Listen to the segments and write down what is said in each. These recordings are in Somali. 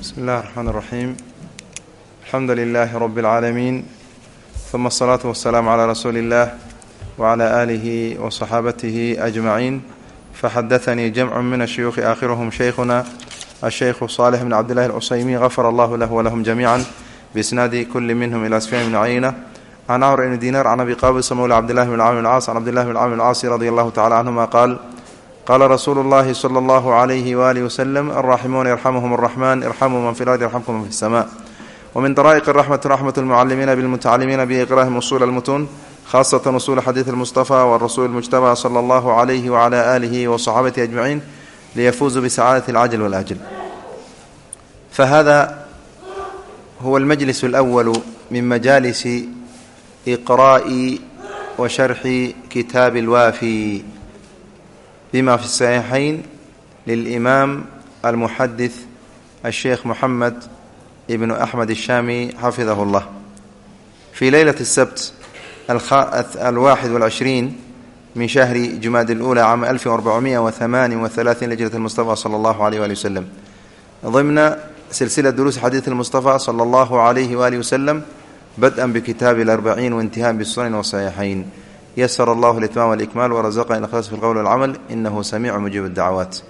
bismi illahi raxmaan iraxiim alxamdu lilaahi rabbi اlcaalamiin uma asalaatu wasalaamu calaa rasuuli illaah wacalaa aalihi wa saxaabatihi ajmaciin faxadanii jamcu min ashuyuuhi aakhiruhum sheykhuna asheykhu saalix bn cabdillahi alcusaymiin gafar allahu lahu walahum jamiica biisnaadi kuli minhum ila sfyan bn cayna can camr ibni diinaar can abi qaabisa mawla cabdillahi bn camr bn caas can cabdillahi bn camr bn caasi radi allahu tacala canhuma qaal qaala rasuulu llahi sala allahu alayhi waalihi waslem alraaximuuna yarxamuhum araxman irxamuu man fi lardi yarxamkum man fi sama wmin daraa'iq raxmati raxmat lmucalimiina bilmutacalimiina biiqraahim usul almutuun khasatan usul xadiid almustafa warasuul mujtaba sala allahu alayhi wacala aalihi waصaxaabatihi ajmaciin liyafuuzuu bisacaadati alcajl walajl fahada huwa almajlis alwalu min majaalisi iqraa'i wa sharxi kitaabi alwaafi bima fi saxiixayn lilimaam almuxadis asheekh moxamed ibnu axmed الshami xafidahu اllah fi leylat الsabt alwaaxid walcishriin min shahri jumaad اlأulى cama alfi arbacumiya wahamaani wahalaaثin lhijrat اlmustafa salى allahu alayh wali waslem ضمna silsila duruusi xadiid اlmustafa salى allahu alayhi wali waslem bada bkitaabi اlarbaciin waintihaan bsunan wasaxiixayn ysr allah litmaam walikmaal warazaqna ikhlaas fi lqowl walcamal inahu samiicu mujiib اdacwaat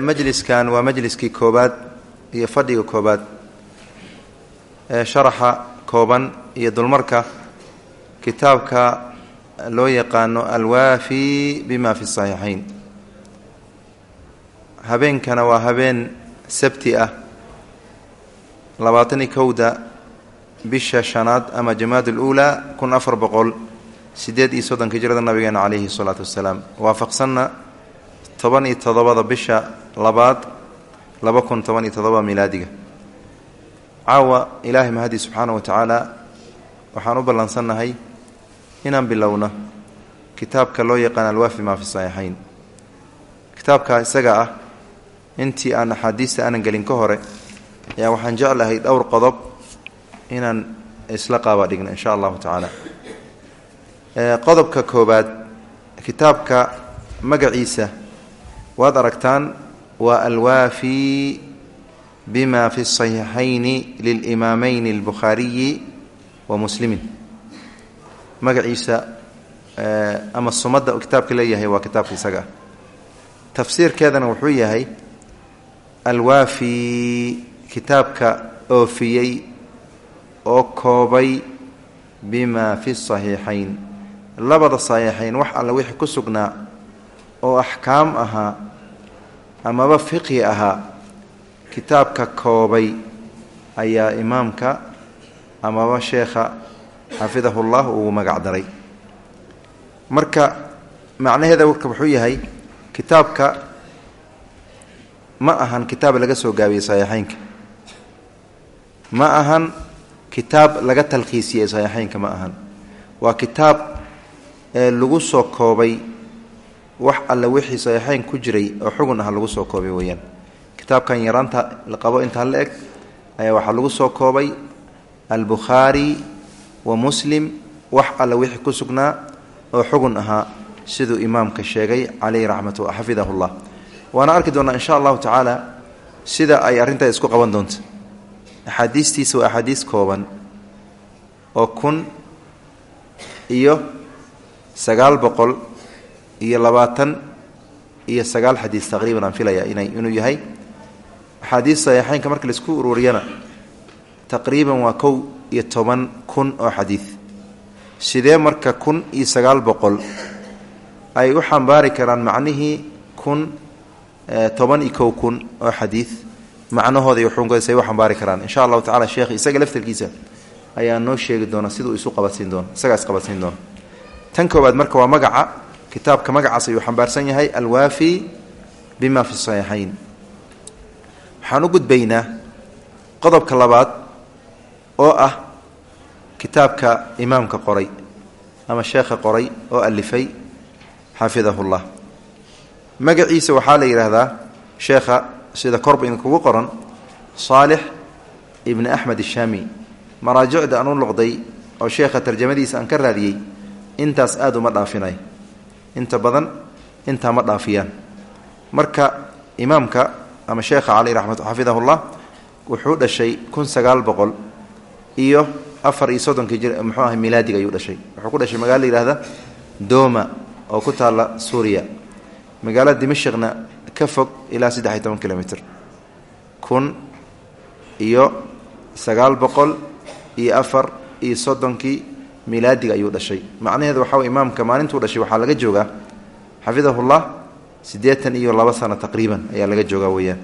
majliskan waa majliskii koobaad iyo fadhiga koobaad sharaxa kooban iyo dulmarka kitaabka loo yaqaano alwaafi bima fi saxiixayn habeenkana waa habeen sabti ah labaatan iyo kowda bisha shanaad ama jamaad اluulaa kun afar boqol sideed iyo soddonka hijrada nabigeena calayhi salaatu wassalaam waafaqsanna toban iyo toddobada bisha labaad laba kun toban iyo toddoba milaadiga. Caawa ilaahay mahadii subxaana wa tacaala waxaan u ballansannahay inaan bilowno kitaabka loo yaqaan alwaafi maa fi saxiixayn. Kitaabka isaga ah intii aan axaadiista aanan gelin ka hore ayaa waxaan jeclahay dhowr qodob inaan isla qaaba dhigno insha allahu tacaala qodobka koobaad kitaabka magaciisa waad aragtaan waa alwaafi bima fi saxiixayni lilimaamayn albukhaariyi wa muslimin. Magaciisa ama sumadda uu kitaabka leeyahay waa kitaabka isaga. Ah tafsiirkeedana wuxuu yahay alwaafi kitaabka oofiyey oo koobay bima fi saxiixayn. Labada saxiixayn wax alle wixii ku sugnaa oo axkaam ahaa amaba fiqhi ahaa kitaabka koobay ayaa imaamka amaba sheekha xafidahu llah uu magac daray. Marka macnaheeda warka wuxuu yahay kitaabka ma ahan kitaab laga soo gaabiyey saxiixaynka. Ma ahan kitaab laga talkhiisiyey saxiixeynka ma ahan. Waa kitaab ee lagu soo koobay wax alle wixii saxiixeyn ku jiray oo xugun ah lagu soo koobay weeyaan. Kitaabkan yaraanta la qabo intaa la eg ayaa waxaa lagu soo koobay albukhaari wa muslim wax alle wixii ku sugnaa oo xugun ahaa siduu imaamka sheegay caleyhi raxmatu xafidahu llah. Waana arki doonnaa insha allahu tacaala sida ay arrintaa isku qaban doonto axaadiistiisa waa axaadiis kooban oo kun iyo sagaal boqol iyo labaatan iyo sagaal xadiis taqriiban aan filaya ina inuu yahay axaadiis saxiixeynka marka la isku ururiyana taqriiban waa kow iyo toban kun oo xadiid sidee marka kun iyo sagaal boqol ay u xambaari karaan macnihii kun toban iyo kow kun oo xadiid macnahooda iyo xukunkooda say u xambaari karaan. Insha allahu tacala sheekh isaga laftarkiisa ayaa noo sheegi doona siduu isu qabadsiin doono isagaa isqabadsiin doona tan koowaad marka waa magaca kitaabka magacaas ayuu xambaarsan yahay alwaafi bima fi saxiixayn waxaan u gudbaynaa qodobka labaad oo ah kitaabka imaamka qoray ama sheekha qoray oo alifay xafidahu llah magaciisa waxaa la yidhaahdaa sheekha sida korba idinkugu qoran saalix ibni axmed ishaami maraajicda aan u noqday oo sheekha tarjamadiisa aan ka raadiyey intaas aada uma dhaafinay. Inta badan intaa ma dhaafiyaan. Marka imaamka ama sheekha cali raxmat xafidahullah wuxuu dhashay kun sagaal boqol iyo afar iyo soddonkii jir muxuu ahay milaadiga ayuu dhashay. Wuxuu ku dhashay magaalo la yihahda doma oo ku taalla suuriya. Magaalada dimashikna ka fog ilaa saddex iyo toban kilomitr kun iyo sagaal boqol iyo afar iyo soddonkii milaadiga ayuu dhashay. Macnaheedu waxaa wey imaamka maalintuu dhashay waxaa laga joogaa xafidahullah siddeetan iyo laba sano taqriiban ayaa laga joogaa weeyaan.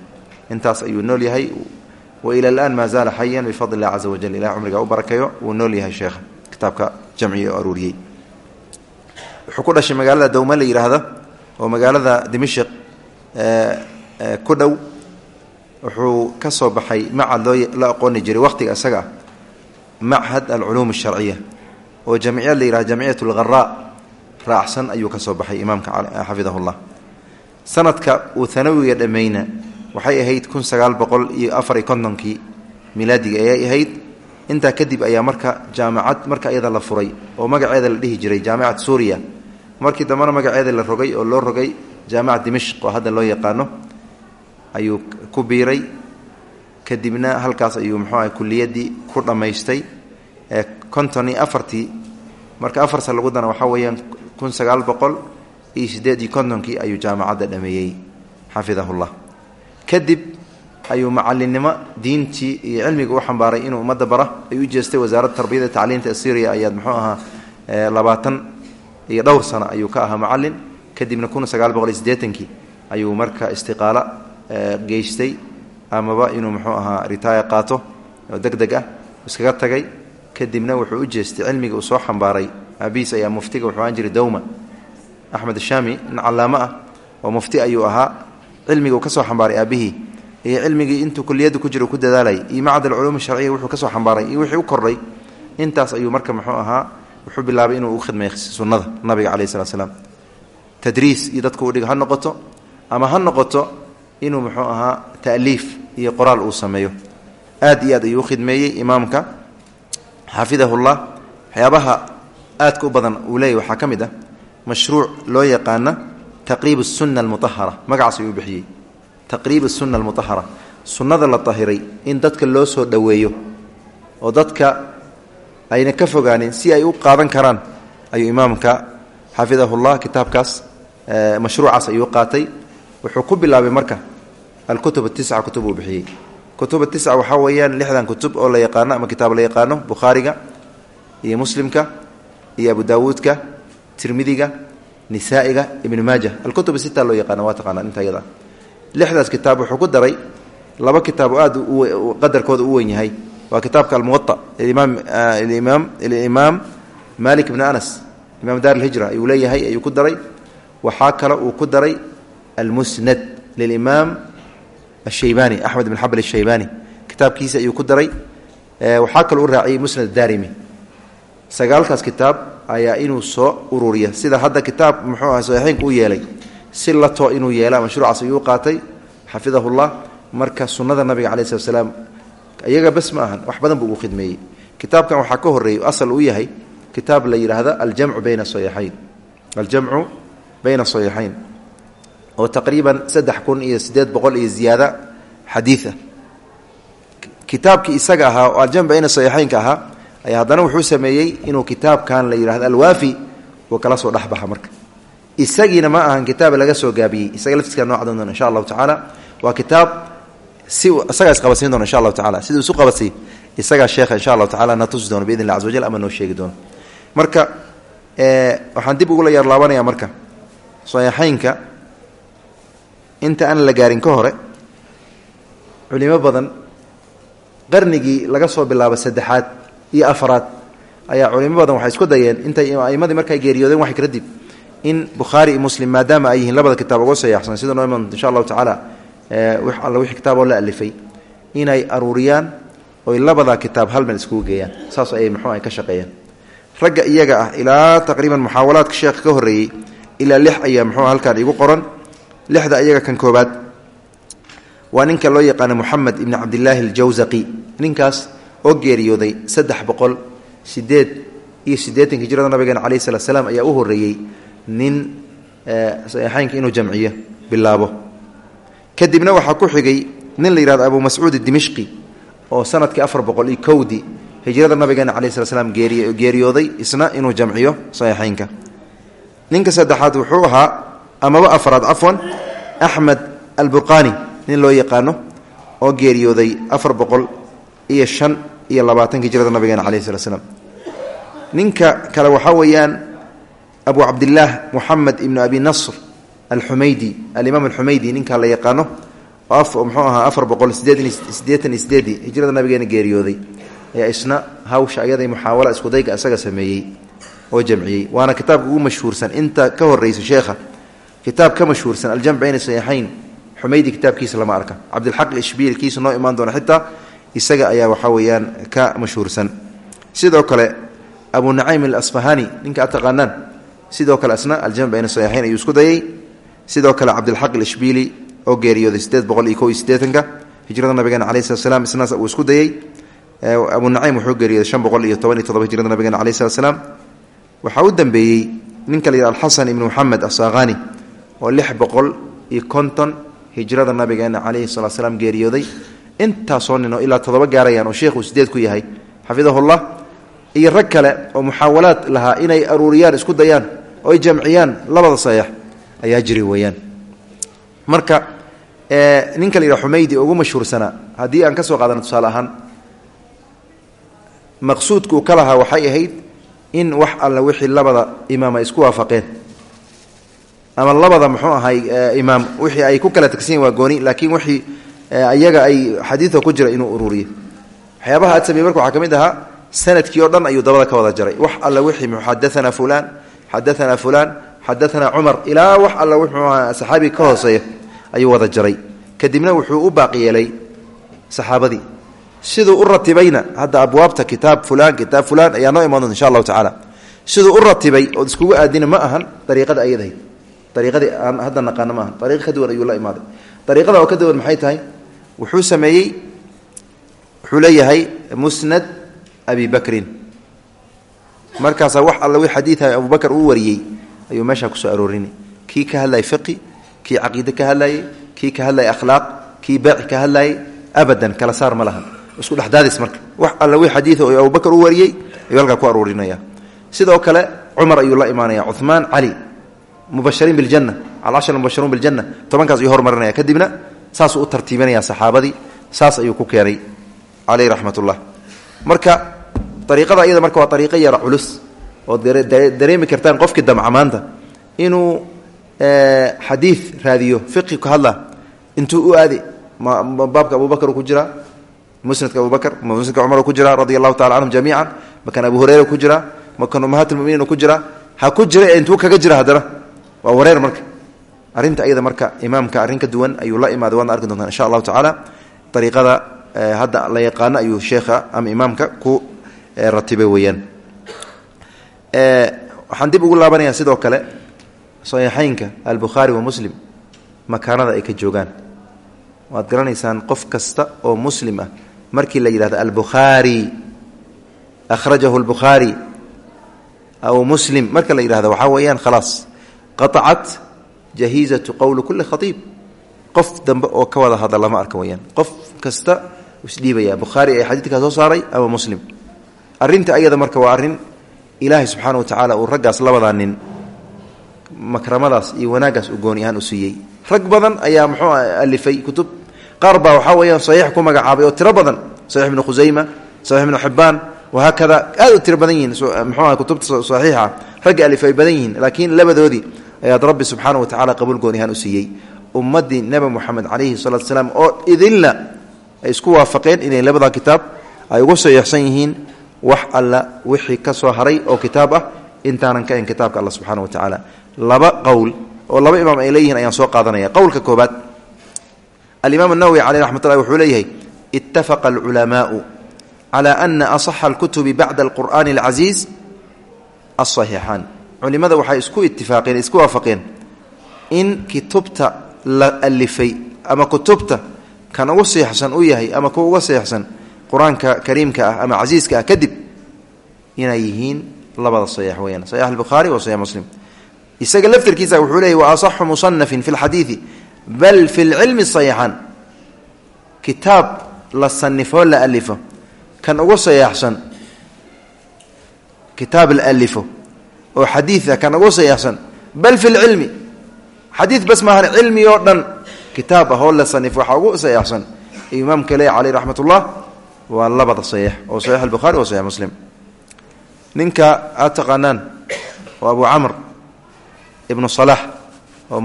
Intaas ayuu nool yahay. Wa ila alaan maa zaala xayan bifadli illah caza wajal ilah cumriga u barakayo wuu nool yahay sheekha kitaabka jamciga oo aruuriyey. Wuxuu ku dhashay magaalada dowme la yidhaahda oo magaalada dimashik ku dhow wuxuu ka soo baxay macad la aqooni jiray wakhtiga isaga ah machad alculuum alsharciya oo jamciyad la yihahda jamciyat lgharaa raacsan ayuu ka soo baxay imaamka xafidahullah. Sanadka uu hanawiga dhammayna waxay ahayd kun sagaal boqol iyo afar kontonkii milaadiga ayay ahayd. Intaa kadib ayaa marka jaamacad marka iyada la furay oo magaceeda la dhihi jiray jaamicad suuriya. Markii dambena magaceeda la rogay oo loo rogay jaamicat dimashq oo hadda loo yaqaano ayuu ku biiray. Kadibna halkaas ayuu muxuu ahay kulliyaddii ku dhammaystay ee konton iyo afartii. Marka afar san lagu dana waxaa weeyaan kun sagaal boqol iyo siddeed iyo kontonkii ayuu jaamacadda dhameeyey xafidahullah. Kadib ayuu macallinnimo diintii iyo cilmiga u xambaaray inuu ummadda bara ay u jeestay wasaaradda tarbiyada tacliinta ee ayaad muxuu ahaa labaatan iyo dhowr sano ayuu ka ahaa macallin kadibna kun sagaal boqol iyo siddeetankii ayuu marka istiqaalo geystay amaba inuu muxuu ahaa ritaaya qaato oo deg ah iskaga tagay. Kadibna wuxuu u jeestay cilmiga uu soo xambaaray. Aabihiis ayaa muftiga wuxuu ahaan jiray dowma axmed shaami nin callaamo ah oo mufti ayuu ahaa. Cilmiga uu ka xambaaray aabihii. Iyo cilmigii intuu kuliyadda ku jira ku dadaalayay iyo macad alculuum sharciya wuxuu ka xambaaray. Iyo wixii u kordhay intaas ayuu marka muxuu ahaa wuxuu bilaabay inuu u khidmeey sunnada nabiga caleyhi salatu slaam tadriis iyo dadku udhiga ha noqoto ama ha noqoto inuu muxuu ahaa ta'liif iyo qoraal uu sameeyo. Aad iyo aad ayuu khidmeeyey imaamka. Xafidahullah waxyaabaha aadka u badan uu leeyahy waxaa ka mid ah mashruuc loo yaqaana taqriib sunna almutahara magacaas ayuu bixiyey. Taqriib sunna almutahara sunnada la tahiray in dadka loo soo dhoweeyo oo dadka ayna ka fogaanin si ay u qaadan karaan ayuu imaamka xafidahullah kitaabkaas mashruucaas ayuu qaatay. Wuxuu ku bilaabay marka alkutub atisca kutub uu bixiyey. Kutub atisca waxaa weeyaan lixdan kutub oo la yaqaano ama kitaab la yaqaano bukhaariga iyo muslimka iyo abu daawuudka tirmidiga nisaa'iga ibnu maaja. Alkutub sita loo yaqaano waa taqaanaa inta yada. Lixdaas kitaab wuxuu ku daray laba kitaab oo aad qadarkooda u weyn yahay. Waa kitaabka almuwaa imaam alimaam malik bni anas imaam daar alhijra ayuu leeyahay ayuu ku daray. Waxaa kale uu ku daray almusnad lilimaam ashaybani axmed bin xabal ashaybani kitaabkiisa ayuu ku daray. Waxaa kaloo u raaciyey musnad daarimi. Sagaalkaas kitaab ayaa inuu soo ururiya sida hadda kitaab muxuu aha saxiixeynku yeelay. Si latoo inuu yeela mashruucaas ayuu qaatay. Xafidahullah marka sunnada nabiga calayi slat slaam iyaga bes wax badan buu ugu khidmeeyey. Kitaabkan ka horreeyey asal uu yahay kitaab la yidhaahda aljamcu bayna saxiixayn aljamcu bayna saxiixayn oo taqriiban saddex kun iyo siddeed boqol iyo ziyaada xadiida. Kitaabkii isaga ahaa oo aljamc bayna saxiixaynka ahaa ayaa haddana wuxuu sameeyey inuu kitaabkan la yidhahdo alwaafi uu kala soo dhexbaxa marka. Isagiina ma ahan kitaab laga soo gaabiyey. Isaga laftiska noo doona insha allahu tacaala. Waa kitaab si isagaa isqabadsiin doona insha allahu tacala siduu isu qabadsiy isagaa sheekha insha allahu tacala na tusi doono biidn illah caza wajal ama noo sheegi doono marka waxaan dib ugula yarlaabanaya marka. Saxiixaynka inta aan la gaarin ka hore culimo badan qarnigii laga soo bilaabo saddexaad iyo afaraad ayaa culimo badan waxay isku dayeen intay aimadii markay geeriyoodeen wax kadib in bukhaari iyo muslim maadaama ay yihiin labada kitaab uga sayaxsan sida noo iman insha allahu tacaala wix alla wixii kitaaboo la alifay inay aruuriyaan oy labada kitaab hal meel iskugu geeyaan. Saas ayay muxuu ay ka shaqeeyeen ragga iyaga ah ilaa taqriiban muxaawalaadka sheekha ka horreeyey ilaa lix ayaa muxuu halkaan igu qoran. Lixda iyaga kan koobaad waa ninka loo yaqaano moxamed ibni cabdilaahi aljawsaqi ninkaas oo geeriyooday saddex boqol sideed iyo siddeetanka hijrada nabigeena calayhi salat slaam ayaa u horreeyey nin saxiixaynka inuu jamciyo bilaabo. Kadibna waxaa ku xigay nin la yihahdo abu mascuud dimishqi oo sannadkii afar boqol iyo kowdii hijrada nabigeena calayi slat slam geeriyooday isna inuu jamciyo saxiixeynka ninka saddexaad wuxuu ahaa amaba afraad cafwan axmed alburqani nin loo yaqaano oo geeriyooday afar boqol iyo shan iyo labaatanka hijrada nabigeena calayi slat slam ninka kale waxaa weeyaan abu cabdillaah muxamed ibnu abi nasr alxumaydi alimaam alxumaydi ninkaa la yaqaano muxuu ahaa afar boqol iyo sideedii hijrada nabigeena geeriyooday ayaa isna hawsha ayaday muxaawala iskudayga isaga sameeyey oo jamciyey. Waana kitaabka ugu mashhuursan. Inta ka horeysa sheekha kitaab ka mashhuursan aljamc bayna saxiixayn xumaydi kitaabkiisa lama arka. Cabdilxaq ishbiil kiisa noo imaan doona xitaa isaga ayaa waxaa weeyaan ka mashhuursan. Sidoo kale abu nacaym alasfahani ninka ad taqaanaan sidoo kale asna aljamc bayna saxiixayn ayuu isku dayey. Sidoo kale cabdilxaq ishbiili oo geeriyooday sideed boqol iyo ko iyo sideetanka hijrada nabigeena calayi slat slam isnaas uu isku dayey abu nacaym wuxuu geeriyooday shan boqol iyo toban iyo todoba hijrada nabigeena calayi slat slaam waxaa u dambeeyey ninka la oo lix boqol iyo konton hijrada nabigeena calayhi salatu slam geeriyooday. Intaasoo nin oo ilaa toddoba gaarayaan oo sheekhuu sideed ku yahay xafidahullah iyo rag kale oo muxaawalaad lahaa inay aruuriyaan isku dayaan oo ay jamciyaan labada saxiix ayaa jiri weeyaan. Marka ninka la yidhaha ugu mashhuursanaa haddii aan ka soo qaadano tusaale ahaan maqsuudka uu ka lahaa waxay ahayd in wax alla wixii labada imaam ay isku waafaqeen. Ama labada muxuu ahay imaam wixii ay ku kala tagsanyiin waa gooni laakiin wixii iyaga ay xadiidka ku jira inuu ururiyo waxyaabaha aad marka waxaa ka mid ahaa sannadkii oo dhan ayuu dabada ka wada jaray. Wax alla wixii xadaanaa fulaan xadaanaa fulaan xadaanaa cumar ilaa wax alla wuxuu ahaa saxaabiga ka hooseeya ayuu wada jaray. Kadibna wuxuu u baaqi yeelay saxaabadii siduu u ratibayna hadda abwaabta kitaab fulan kitaab fulan ayaa noo imaan doonta insha allahu tacaala siduu u ratibay ood iskugu aadina ma ahan dariiqada ayadahayd dariiqadii aan hadda naqaano ma ahan. Dariiq ka duwan ayuu la imaaday. Dariiqada oo ka duwan maxay tahay? Wuxuu sameeyey wuxuu leeyahay musnad abi markaasaa wax alla wi xadiida abubakar uu wariyey ayuu meeshaa ku soo aroorini. Kii ka hadlayay fiqi kii caqiide ka hadlayay kii ka hadlayay akhlaaq kii baaci ka hadlayay abadan kala saar ma lahan isku dhexdaadis marka. Wax alla wi xadiida oo abubakar u wariyey ayuu halkaa ku aroorinaya sidoo kale cumar ayuu la imaanaya cumaan cali mubashariin biljana alcashar mubasharuun biljana tobankaas ayuu hormarinaya kadibna saasuu u tartiibinaya saxaabadii saas ayuu ku keenay caleyh raxmat ullah marka ariiqada ayada marka waa ariiqo yara culus oo dareemi kartaan qofkii damca maanta. Inuu xadiid raadiyo fiqi ka hadla intuu u aadi baabka abubakar ku jiraa musnadka abubakr musnadka cumar ku jira radia allahu tacala canhum jamiica makan abu hureyra ku jira makan ummahaat lmuminiin ku jira ha ku jira ee intuu kaga jira haddana. Waa wareer marka. Arrinta ayada marka imaamka arrin ka duwan ayuu la imaaday waadna arki doontaan insha allahu tacaala ariiqada hadda la yaqaano ayuu sheekha ama imaamka ku ratibay weeyaan. Waxaan dib ugu laabanayaa sidoo kale saxiixeynka waad garanaysaan qof kasta oo muslim ah markii la yidhahdo albukhaari akhrajahu albukhaari aw muslim marka la yidhahdo waxaa weeyaan khalaas qatacat jahiizatu qowli kulli khatiib. Qof dambe oo ka wada hadla lama arka weyaan qof kasta isdhiibaya bukhaari ee xadiidkaa soo saaray ama muslim. Arrinta ayada marka waa arrin ilaahay subxaana wa tacaala uu raggaas labadaa nin makramadaas iyo wanaaggaas uu gooni ahaan u siiyey. Rag badan ayaa muxuu alifay kutub qaar baa waxaa saxiix ku magacaabay oo tiro badan saxiix ibnu khusayma saxiix ibnu xibbaan wahaakada aad u tiro badan yihiin muxuu aha kutubta saxiixa ragga alif ay badan yihiin laakiin labadoodii ayaad rabbi subxaana wa tacala qabuul gooni ahaan u siiyey. Ummaddii nebi moxamed salatu salaam oo idinla ay isku waafaqeen inay labada kitaab ay ugu saxiixsan yihiin wax alla wixii ka soo haray oo kitaab ah intaanan ka ahin kitaabka alla subxana wa tacaala. Laba qowl oo laba imaam ay leeyihiin ayaan soo qaadanaya. Qowlka koobaad alimaam الnawowi caleyh raxmat ullahi wuxuu leeyahay itafaqa alculamaau cala ana asaxa alkutubi bacda alqur'ani alcasiiz asaxiixaan culimada waxay isku itifaaqeen isku waafaqeen in kutubta la alifay ama kutubta kan ugu seexsan u yahay ama kuwa uga seexsan qur'aanka kariimka ah ama casiiska ah kadib inay yihiin labada saxiix weyaan saxiix albukhaari wa saxiix muslim. Isaga bal fi lcilmi saxiixan kitaab la sanifo la alifo kan ugu sayaxsan kitaab la alifo oo xadiida kan ugu sayaxsan bal fi lcilmi. Xadiid bas maahan cilmi oo dhan kitaab ahoo la sanifo waxaa ugu sayaxsan. Imaamka le caleyh raxmat ullah waa labada saxiix oo saxiix albukhaari wa saxiix abu camr ibnu salax oo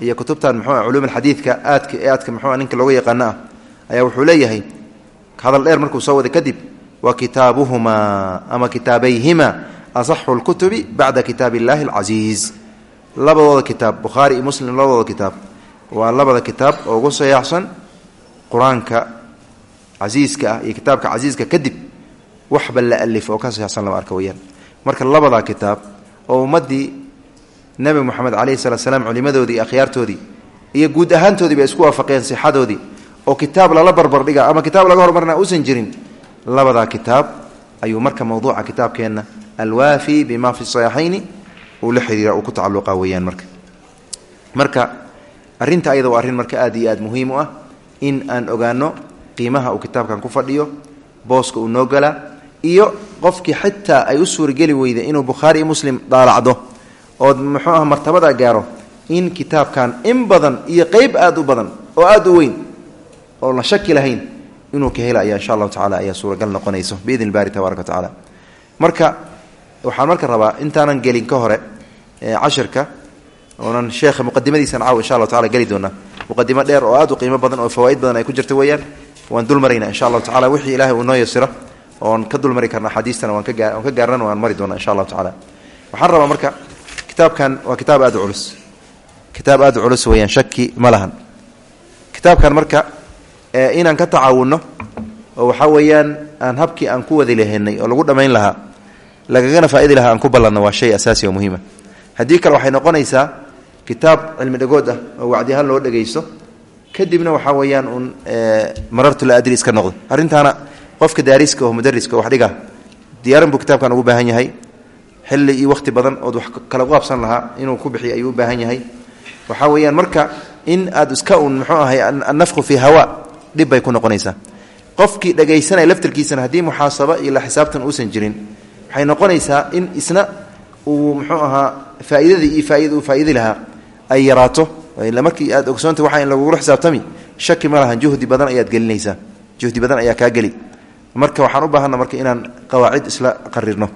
iyo kutubtan muxuu culuum alxadiidka aadka ee aadka muxuu ninka looga yaqaano ah ayaa wuxuu leeyahay hadal dheer markuu soo wada kadib wa kitaabuhumaa ama kitaabayhima asaxu lkutubi bacda kitaab illaahi alcasiiz. Labadooda kitaab bukhaari iyo muslim labadooda kitaab waa labada kitaab oo ugu qur'aanka casiiska ah iyo kitaabka casiiska kadib waxba la alif oo ka sayaxsan lama arka weyaan marka labadaa kitaab oo ummaddii nebi moxamed calayhi salatu slam culimadoodii akhyaartoodii iyo guud ahaantoodii bay isku waafaqeen sixadoodii oo kitaab lala barbardhiga ama kitaab laga hormarna uusan jirin labadaa kitaab ayuu marka mawduuca kitaabkeenna alwaafi bima fi saxiixayni uu la xiriira uu ku tacaluqa weeyaan marka. Marka arrinta ayada waa arrin marka aad iyo aad muhiim u ah in aan ogaano qiimaha uu kitaabkan ku fadhiyo booska uu noo galaa iyo qofkii xitaa ay u suurageli weyda inuu bukhaari iyo muslim daalacdo ood muxuu ah martabada gaaro in kitaabkan in badan iyo qeyb aad u badan oo aad u weyn oo la shaki lahayn inuu ka helaya insha allahu tacala ayaa suuragal noqonayso biidn illahi tabaraka wa tacaala. Marka waxaan marka rabaa intaanan gelin ka hore cashirka oonan sheekha muqadimadiisan caaw insha allahu tacala geli doonaa muqadimo dheer oo aad u qiimo badan oo fawaaid badan ay ku jirta weeyaan waan dul maraynaa insha allahu tacala wixii ilahay uu noo yasiro oon ka dul mari karna axaadiistana waan ka gaarnana waan mari doonaa insha allahu tacala waxaan rabaa marka kitaabkan waa kitaab aad culus. Kitaab aad culus weeyaan shaki ma lahan. Kitaabkan marka inaan ka tacaawunno oo waxaa weeyaan aan habkii aan ku wadi lahaynay oo lagu dhammayn lahaa lagagana faa'idi lahaa aan ku ballanno waa shay asaasi oo muhiima haddii kale waxay noqonaysaa kitaab cilmi dhagood ah oo wacdi ahaan loo dhegaysto kadibna waxaa weeyaan uun marartu la adri iska noqdo. Arrintaana qofka daariska oo mudariska wax dhiga diyaaran buu kitaabkan ugu baahan yahay xilli iyo wakhti badan ood wax kala qaabsan lahaa inuu ku bixiyo ayuu u baahan yahay. Waxaa weeyaan marka in aad iska un muxuu ahay annafku fii hawa dhib bay ku noqonaysaa. Qofkii dhagaysanaya laftarkiisana haddii muxaasaba iyo la xisaabtan uusan jirin waxay noqonaysaa in isna uu muxuu ahaa faa'iidadii iyo faaid uu faa'iidi lahaa ay yaraato. Markii aad ogsoonta waxa in lagugula xisaabtami shaki ma lahan juhdi badan ayaad gelinaysaa. Juhdi badan ayaa kaa geli marka waxaan u baahanna marka inaan qawaacid isla qarirno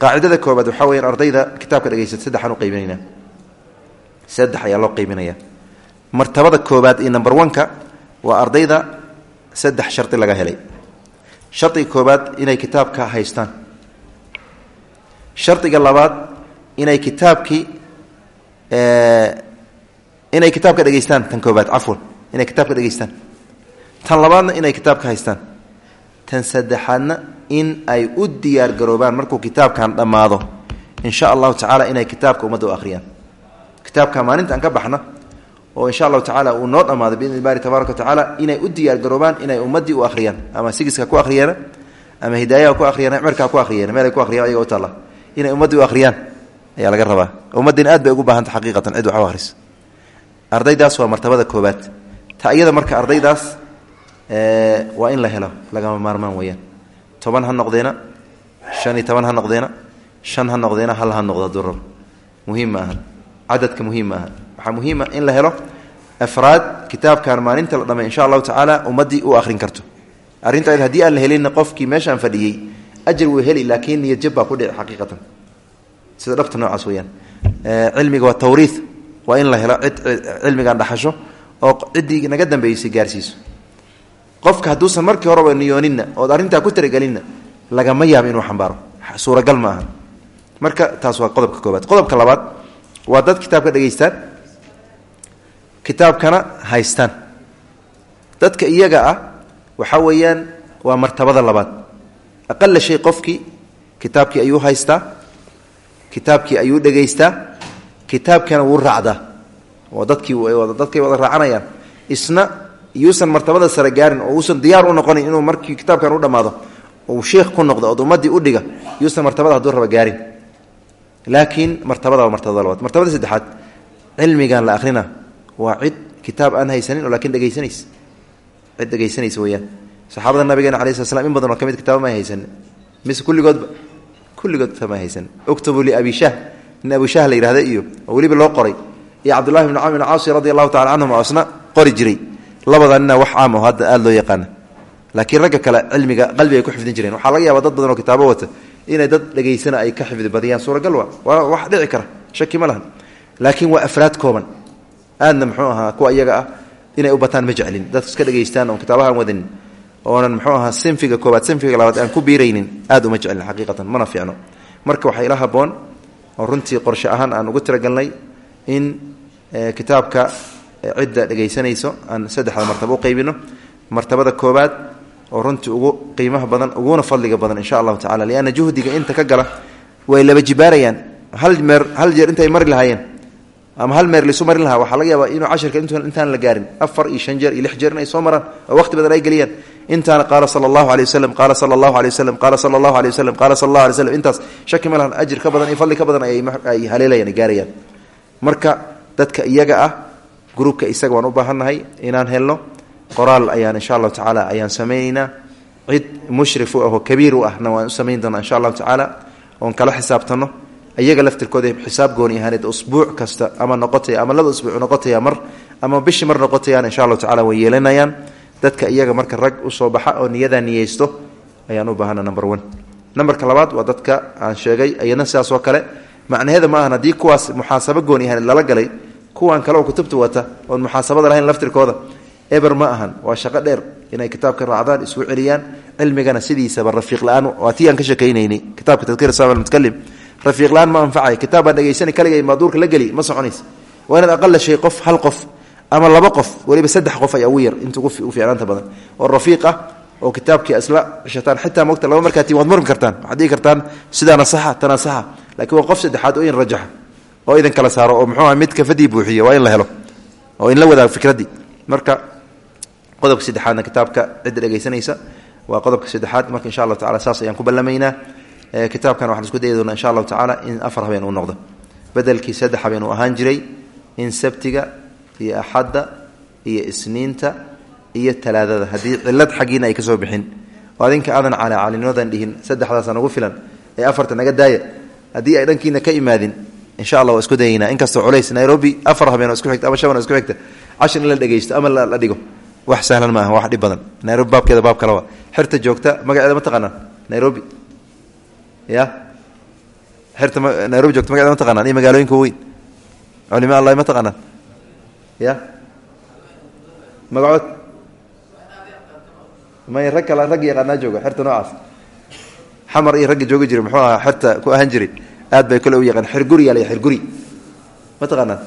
qaacidada koobaad waxaa weyaan ardayda kitaabka dhegaysata saddexaan u qaybinayna saddex ayaa loo qaybinaya martabada koobaad iyo number one-ka waa ardayda saddex shardi laga helay. Shardiga koobaad inay kitaabka haystaan. Shardiga labaad inay kitaabkii inay kitaabka dhegaystaan tan koobaad cafwan inay kitaabka dhegaystaan tan labaadna inay kitaabka haystaan tan saddexaadna in ay u diyaar garoobaan markuu kitaabkan dhammaado. Insha allahu tacaala inay kitaabka ummadda u akhriyaan. Kitaabka maalinta aan ka baxna oo insha allahu tacaala uu noo dhammaado biidn illahi tabaraka wa tacaala inay u diyaar garoobaan inay ummaddii u akhriyaan. Ama sigiska ku akhriyeena ama hidaayaha ku akhriyeena cmerkaa ku akhriyeena meel ay ku akhriyan ayaga u taalla inay ummaddii u akhriyaan ayaa laga rabaa. Ummaddiina aad bay ugu baahanta xaqiiqatan cid wax u akhris. Ardaydaas waa martabada koobaad ta iyada marka ardaydaas waa in la helo lagama maarmaan weeyaan. Toban ha noqdeena shan iyo toban ha noqdeena shan ha noqdeena hal ha noqdo durab muhiim ma aha. Cadadka muhiim ma aha. Waxaa muhiima in la helo afraad kitaabkan maalinta la dhamay insha allahu tacaala ummaddii u akhrin karto. Arrinta haddii aan la helinna qofkii meeshaan fadhiyey ajar wuu heli laakiin niyadjab baa ku dhici xaqiiqatan. Sida dhabta noocaas weyaan cilmiga waa tawriid waa in la helo cid cilmigan dhaxasho oo ciddii naga dambeysay gaarsiiso qofka hadduusan markii horeba niyooninna ood arrintaa ku taragelinna lagama yaabo inuu xambaaro. Suuragal ma aha. Marka taas waa qodobka koobaad qodobka labaad waa dad kitaabka dhegaystaan kitaabkana haystaan. Dadka iyaga ah waxaa weeyaan waa martabada labaad. Aqala shay qofkii kitaabkii ayuu haystaa kitaabkii ayuu dhegaystaa kitaabkana wuu raacdaa. Dadkii dadkay wada raacanayaan. Isna yuusan martabada sare gaarin oo uusan diyaar u noqonin inuu markii kitaabkan u dhammaado uu sheikh ku noqdo ood ummaddii u dhiga yuusan martabada hadduu raba gaarin. Laakiin martabada waa martabada labaad. Martabada saddexaad cilmigan la akhrina waa cid kitaab aan haysanin oo laakiin dhegaysanaysa cid dhegaysanaysa weyaan saxaabada nabigeena alai sla slam in badan oo ka mid kitaaba may haysanin mise kulligoodba kulligood kitaab may haysanin uktubu liabi shah nin abu shah la yihahda iyo oo weliba loo qoray. Iyo cabdullahi bn camr bn caasi radi allahu tacala canhum oo isna qori jiray labada nina wax caam oo hadda aada loo yaqaana laakiin ragga kale cilmiga qalbi ay ku xifdin jireen. Waxaa laga yaaba dad badan oo kitaabo wata inay dad dhegaysana ay ka xifdi badiyaan. Suuragal waa waa wax dhici kara. Shaki ma lahan. Laakiin waa afraad kooban. Aadna muxuu ahaa kuwa iyaga ah inay u bataan ma jeclin. Dadka iska dhegaystaan oon kitaabahaan wadanin oonan muxuu ahaa sinfiga koobaad sinfiga labaad aan ku biiraynin aad uma jeclin xaqiiqatan mana fiicno. Marka waxaa ila haboon oo runtii qorshe ahaan aan ugu tiragalnay in kitaabka cidda dhegaysanayso aan saddexda martaba u qaybino. Martabada koobaad oo runtii ugu qiimaha badan uguna fadliga badan insha allahu tacala lianna juhdiga inta ka gala way laba jibaarayaan. Hal meer hal jeer intay mari lahaayeen ama hal meer laisu marin lahaa waxaa laga yaabaa inuu cashirka int intaan la gaarin. Afar iyo shan jeer iyo lix jeer inay soo maraan oo waqti badan ay geliyaan. Intaana qaala sala allahu aley waslem qaala sala allahu aley waslem qaala sala allahu aley waslem qaala sala allahu alay slem intaas shaki ma lahan ajir ka badan iyo fadli ka badan ay haleelayaan ay gaarayaan. Marka dadka iyaga ah gruubka isaga waan u baahannahay inaan helno. Qoraal ayaan insha allahu tacaala ayaan samaynaynaa. Cid mushrifu ahoo kabiir u ahna waan u samayn doonaa insha allahu tacaala. Oon kala xisaabtanno. Iyaga laftirkooda xisaab gooni ahaaneed usbuuc kasta ama noqotaya ama laba usbuuc noqotaya mar ama bishi mar noqotayaan insha allahu tacala way yeelanayaan. Dadka iyaga marka rag u soo baxa oo niyadaa niyeysto ayaan u baahana number one. Numberka labaad waa dadka aan sheegay iyadna sidaas oo kale. Macnaheeda ma ahan haddii kuwaas muxaasabo gooni ahaaneed lala galay kuwan kale oo kutubta wata oon muxaasabada lahayn laftirkooda. Eber ma ahan waa shaqo dheer inay kitaabka raacdaan isugu celiyaan cilmigana sidiisaba rafiiq la'aan waa tii aan ka sheekaynaynay kitaabka tadkir mutkalim rafiiq la'aan ma anfacay kitaab baan dhegaysani kaligay maaduurka la geli ma soconaysa. Waa inaad aqala shay qof hal qof ama laba qof weliba saddex qof ayaa ugu yar inta ugu fiicnaanta badan. Oo rafiiq ah oo kitaabkii isla cishataan xitaa mogta laba markaa tiin waad marmi kartaan waxaad dhigi kartaan sidaana saxa tana saxa laakiin waa qof saddexaad oo in rajaxa oo idin kala saaro oo muxuu mid kafadii buuxiya waa in la helo oo in la wadaago fikraddii marka qodobka saddexaadna kitaabka cidda dhegaysanaysa waa qodobka saddexaad. Marka insha allahu tacala saas ayaan ku ballamaynaa. Kitaabkan waxaan isku doonaa insha allahu tacaala in afar habeen uu noqdo. Bedelkii saddex habeen uu ahaan jiray in sabtiga iyo axadda iyo isniinta iyo talaadada. Haddii cilad xaggiina ay ka bixin. Oo adinka aadan calacalinimadan dhihin saddexdaasa nagu filan ee afarta naga daaya. Haddii ay dhankiina ka imaadin insha allah waa isku dayaynaa inkastoo culays nairobi afar habeen oo isku xigta ama shan oo isku xigta cashir in la dhegaysto ama la dhigo. Wax sahlan maaha wax dhib badan. Nairobi baabkeeda baab kaleba xirta joogta magaceeda ma taqaanaan. Nairobi. Ya? Xirta nairobi joogta magaceeda ma taqaanaan. Iyo magaalooyinka weyn culima allahi ma taqaanaan. Ya? Magacood. May rag kale rag yaqaanaa jooga xerta noocaas. Xamar iyo ragga joogi jiray muxuu ahaa xerta ku ahaan jiray aad bay kale u yaqaan xirguri yaa la xirguri. Ma taqaanaan?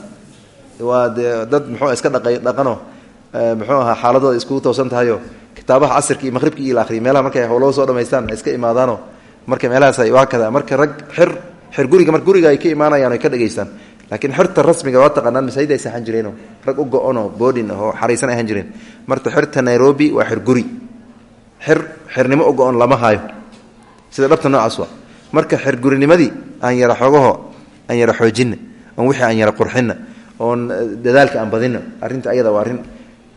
Waa dee dad muxuu iska dhaqay dhaqanoo muxuu ahaa xaaladooda iskugu toosan tahayoo kitaabaha casirka iyo maqhribka iyo la akhriya meelaha markay howloo soo dhamaystaan ay iska imaadaanoo marka meelahaas ay waa kada marka rag xir xir mar guriga ay ka imaanayaan ay ka dhegaystaan laakiin xirta rasmiga waa taqaanaan masaajid ay saxan jireenoo rag u go-onoo boodhin oo xariisan ahan jireen. Marka xirta nairobi waa xirguri. Xir xirnimo u go-on lama haayo. Sida dhabta noocaas waa. Marka xirgurinimadii aan yara xoogaho aan yara xoojinna oon wixii aan yara qurxinna oon dadaalka aan badinna arrinta ayada waa arrin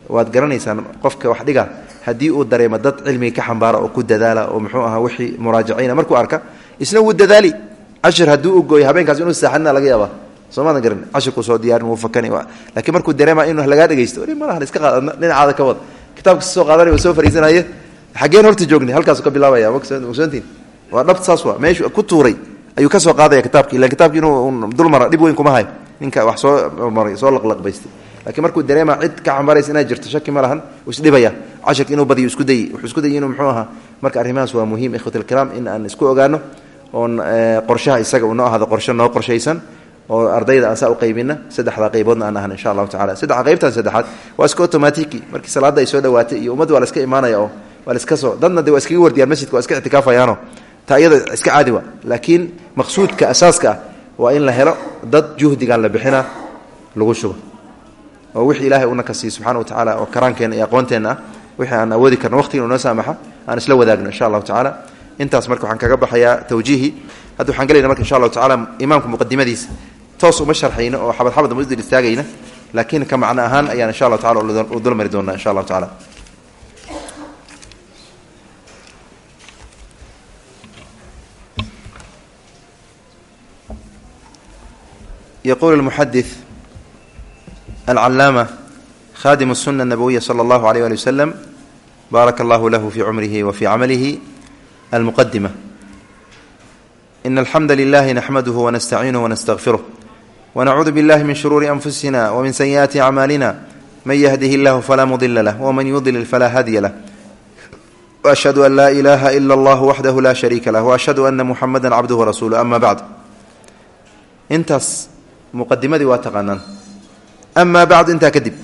waad garanaysaan qofka wax dhiga haddii uu dareemo dad cilmiga ka xambaara oo ku dadaala oo muxuu ahaa wixii muraajacayna markuu arka isna wuu dadaali. Cashir haddii uu gooyo habeenkaas inuu saaxanina laga yaabaa. Soomaadan garan cashirkuu soo diyaarin wuu fakani laakiin markuu dareema inuu lagaa dhegaysto weli malahan iska qaad dhinacaada ka wad. Kitaabka soo qaadanay waa soo fariisanaya xaggeen horta joogni halkaasu ka bilaabaya maqsoontiin waa dhabt saas waa meeshu ku tuuray ayuu ka soo qaadaya kitaabki ila kitabki inuu dulmara dhib weyn kuma hayo ninka wax soo maray soo laqlaqbaystay. Laakiin markuu dareema cid ka cambaraysa inay jirto shaki ma lahan isdhibaya cashirka inuu badiyo isku dayey wuxuu isku dayay inuu muxuu ahaa marka arrimahaas waa muhiim ikhwat alkiraam in aan isku ogaano oon qorshaha isaga uu noo ahado qorshe noo qorshaysan oo ardayda aan saa u qaybina saddexda qayboodna aan ahan insha allahu tacala saddexa qaybtan saddexaad waa iska automatiki markii salaadda ay soo dhawaatay iyo ummadda waa la iska imaanaya oo waa la iska soo dadna de waa iskaga wardiyaan masjidka waa iska ictikaafayaano taa iyada iska caadi waa laakiin maqsuudka asaaska ah waa in la helo dad juhdigan la bixina lagu shubo oo wixii ilaahay una ka siiy subxana wa tacaala oo karaankeenna iyo aqoonteenna ah. Wixii aan awoodi karno waqtigan unoo saamaxa aan isla wadaagno insha allahu tacaala intaas marka waxaan kaga baxayaa tawjiihi. Hadda waxaan gelayna marka insha allahu tacala imaamka muqadimadiisa toos uma sharxayno oo xabad xabad uma dul istaagayna laakiin ka macno ahaan ayaan insha allahu tacala u dulmari doonaa insha allahu tacala yaquulu lmuxadid alcalaama khaadim الsuna اnabawiya slى اllahu alيyه ali waslm baaraka allahu lahu fi cumrihi wa fi camalihi almuqadima in alxamda lilahi naxmaduhu wanastaciinuh wanastaqfiruh wanacuudu biاllahi min shuruuri anfusina wmin sayi'aati acmaalina man yahdihi اllahu falaa mudila lah wman yudlil falaa hadiya lah وأشhهd أn laa إlaha إlا اllah waxdah la شhariika lah وأشhهadu أna muxamada cabduhu rasuul ama bacd intaas muqadimadii waa taqaanaan. Amaa bacdu intaa kadib.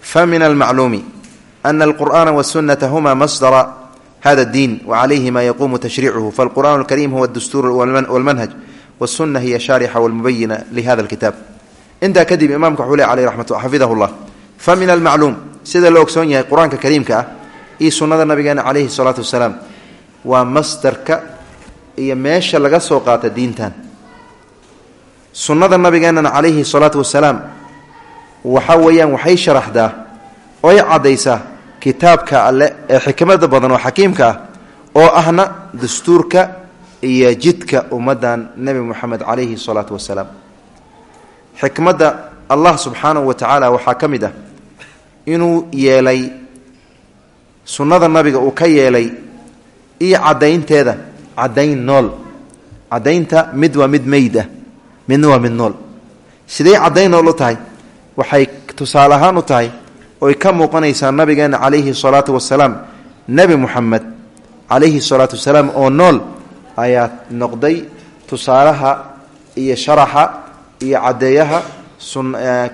Fa min almacluumi ana alqur'aana wasunnata huma masdara. Hada diin wacalayhima yaquumu tashriicuhu. Falqur'aanu alkariim huwa adustuur walmanhaj. Wasunna hiya shaarixa walmubayina lihada alkitaab. Intaa kadib imaamka wuxuu leh caleyh raxmat xafidahu llah fa min almacluum sida la ogsoon yahay qur'aanka kariimka ah iyo sunnada nabigeena caleyhi salaatu wasalaam waa masdarka iyo meesha laga soo qaata diintan sunnada nabigeenana calayhi salaatu wasalaam waxa weeyaan waxay sharaxdaa oy caddaysaa kitaabka alle ee xikmada badan oo xakiimka ah oo ahna dastuurka iyo jidka ummaddan nebi moxamed calayhi salaatu wasalaam. Xikmadda allah subxaanahu wa tacaala waxaa ka mid ah inuu yeelay sunnada nabiga uu ka yeelay iyo caddaynteeda caddayn nool. Caddaynta mid waa mid meyd ah midna waa mid nool siday caddayn nool u tahay? Waxay tusaale ahaan u tahay oy ka muuqanaysaa nabigeena calayhi salaatu wasalaam nebi muxamed calayhi salaatu wasalaam oo nool ayaa noqday tusaalaha iyo sharaxa iyo caddeeyaha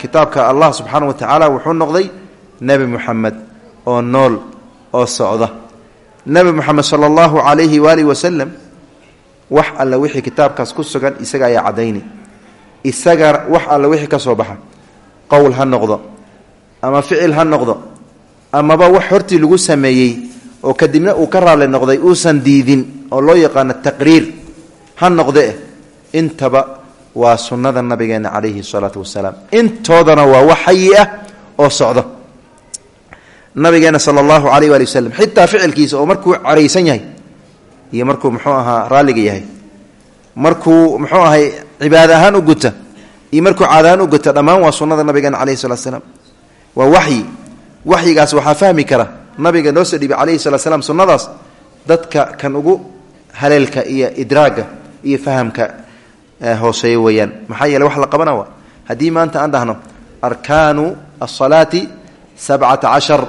kitaabka allah subxaana wa tacaala wuxuu noqday nebi muxamed oo nool oo socda. Nebi moxamed sala allahu calayhi waalihi wasalam wax alle wixii kitaabkaas ku sugan isaga ayaa caddayni isaga wax alle wixii ka soo baxa. Qowl ha noqdo ama ficil ha noqdo amaba wax hortii lagu sameeyey oo kadibna uu ka raali noqday uusan diidin oo loo yaqaano taqriir ha noqde intaba waa sunnada nabigeena calayhi salaatu wasalaam. Intoodana waa wax xayi ah oo socdo. Nabigeena sala allahu calayh waali wasalam xitaa ficilkiisa oo markuu caraysan yahay iyo markuu muxuu ahaa raalliga yahay markuu muxuu ahay cibaada ahaan u guta iyo markuu caada ahaan u guta dhammaan waa sunnada nabigeena calayhi salatu salaam. Waa waxyi waxyigaas waxaa fahmi kara nabiga noo soo dhiibay calayhi salat slam sunnadaas dadka kan ugu haleelka iyo idraaga iyo fahamka hooseeya weeyaan. Maxaa yeele wax la qabana wa haddii maanta aan dhahno arkaanu asalaati sabcata cashar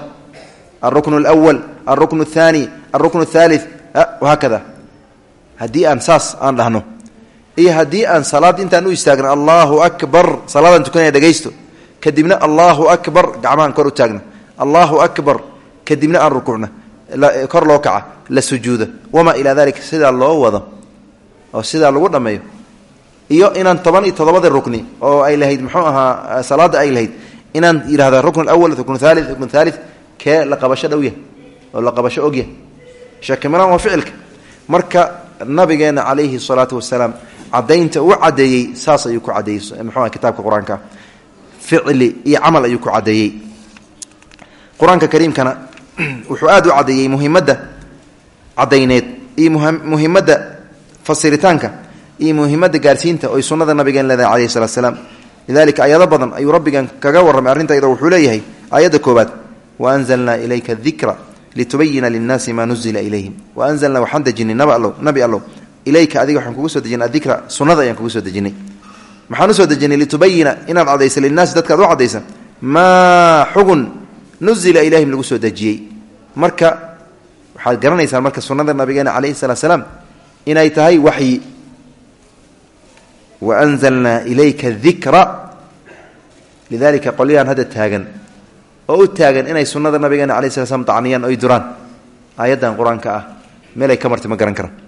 alruknu alwal alruknu athani alruknu athalith wahaakada. Haddii aan saas aan dhahno iyo haddii aan salaad intaan u istaagno allahu akbar salaadaan tukanaya dhegaysto kadibna allahu akbar gacmahaan kor u taagna allahu akbar kadibna aan rukuucna kor loo kaca la sujuuda wamaa ilaa dalika sidaa loo wado oo sidaa lagu dhammeeyo. Iyo inaan toban iyo toddobada rukni oo ay lahayd muxuu ahaa salaada ay lahayd inaan yidhahda rukn awal rukn haali rukn haali kee la qabasho dhow yahay oo la qabasho ogyahay shakimalaan waa ficilka. Marka nabigeena calayhi salaatu wasalaam cadaynta uu cadeeyey saas ayuu ku cadeeyey muxuu kitaabka qur'aanka? Ficli iyo camal ayuu ku cadeeyey qur'aanka kariimkana wuxuu aada u cadeeyey muhimadda cadayneed iyo muhimadda fasiritaanka iyo muhimadda gaarsiinta oy sunnada nabigeen leedahay calayhi salatu salaam. Lidalika ayado badan ayuu rabbigan kaga warramay. Arrinta iyadoo wuxuu leeyahay aayadda koobaad waanzalnaa ilayka dikra litubayina linnaasi maa nuzila ilayhim. Waanzalnaa waxaan dejinay nabi ilayka adiga waxaan kugu soo dejinay adikra sunnada ayaan kugu soo dejinay. Maxaan u soo dejinay litubayina inaad cadaysa linnaasi dadkaad u cadaysa maa xugun nuzila ilayhim lagu soo dejiyey. Marka waxaad garanaysaan marka sunnada nabigeena calayhi salaat salaam inay tahay waxyi. Waanzalnaa ilayka dikra lidalika qolyahan hadda taagan. Oo u taagan inay sunnada nabigeena alai sla slam dacniyaan oy duraan. Aayaddan qur'aanka ah meelay ka martay ma garan karaan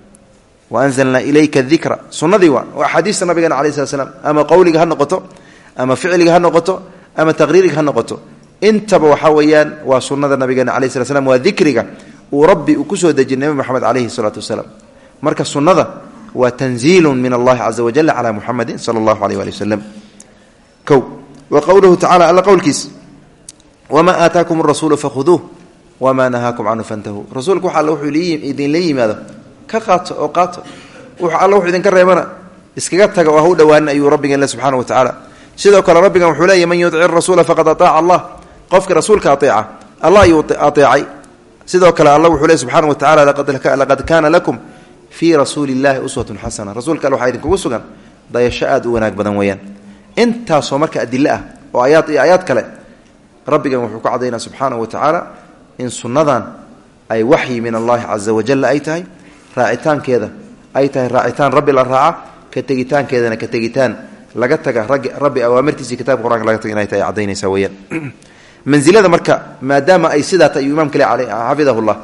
waanzalnaa ilayka dikra sunnadii waa oo axaadiista nabigeena alai slat slam ama qowliga ha noqoto ama ficliga ha noqoto ama taqriiriga ha noqoto. Intaba waxaa weeyaan waa sunnada nabigeena alai slat slam waa dikriga uu rabbi uu ku soo dejiyay nebi moxamed calayhi salaatu wasalaam. Marka sunnada waa tanziilu min allahi caza wajal calaa muxamedin sala allahu aleyh ali wasalam o wa qowluhu tacala alla qowlkiis wamaa ka qaato oo qaato. Wuxuu alla wuxuu idinka reebana iskaga taga oo ha u dhowaanin ayuu rabbigeen le subxana wa tacaala. Sidoo kale rabbigan wuxuu leeyahy man yudici rasuula faqad ataaca allah. Qofka rasuulka aeeca allah ayuu aeecay sidoo kale alla wuxuu le subxaana wa tacala laqad kaana lakum fii rasuuli illahi uswatun xasana. Rasuulka alle waxaa idinkugu sugan dayasho aad u wanaag badan weeyaan. Intaasoo marka adilo ah oo ayaad iyo aayaad kale rabbigan wuxuu ku cadaynaa subxaanahu wa tacaala in sunnadan ay waxyi min allahi caza wajalla ay tahay raacitaankeeda ay tahay raacitaan rabbi la raaca ka tegitaankeedana ka tegitaan. Laga taga rabbi awaamirtiisi kitabka qur'anka laga taga inay tahay cadaynaysa weyaan mansilada marka maadaama ay sidaa ta ayuu imaamka le xafidahullah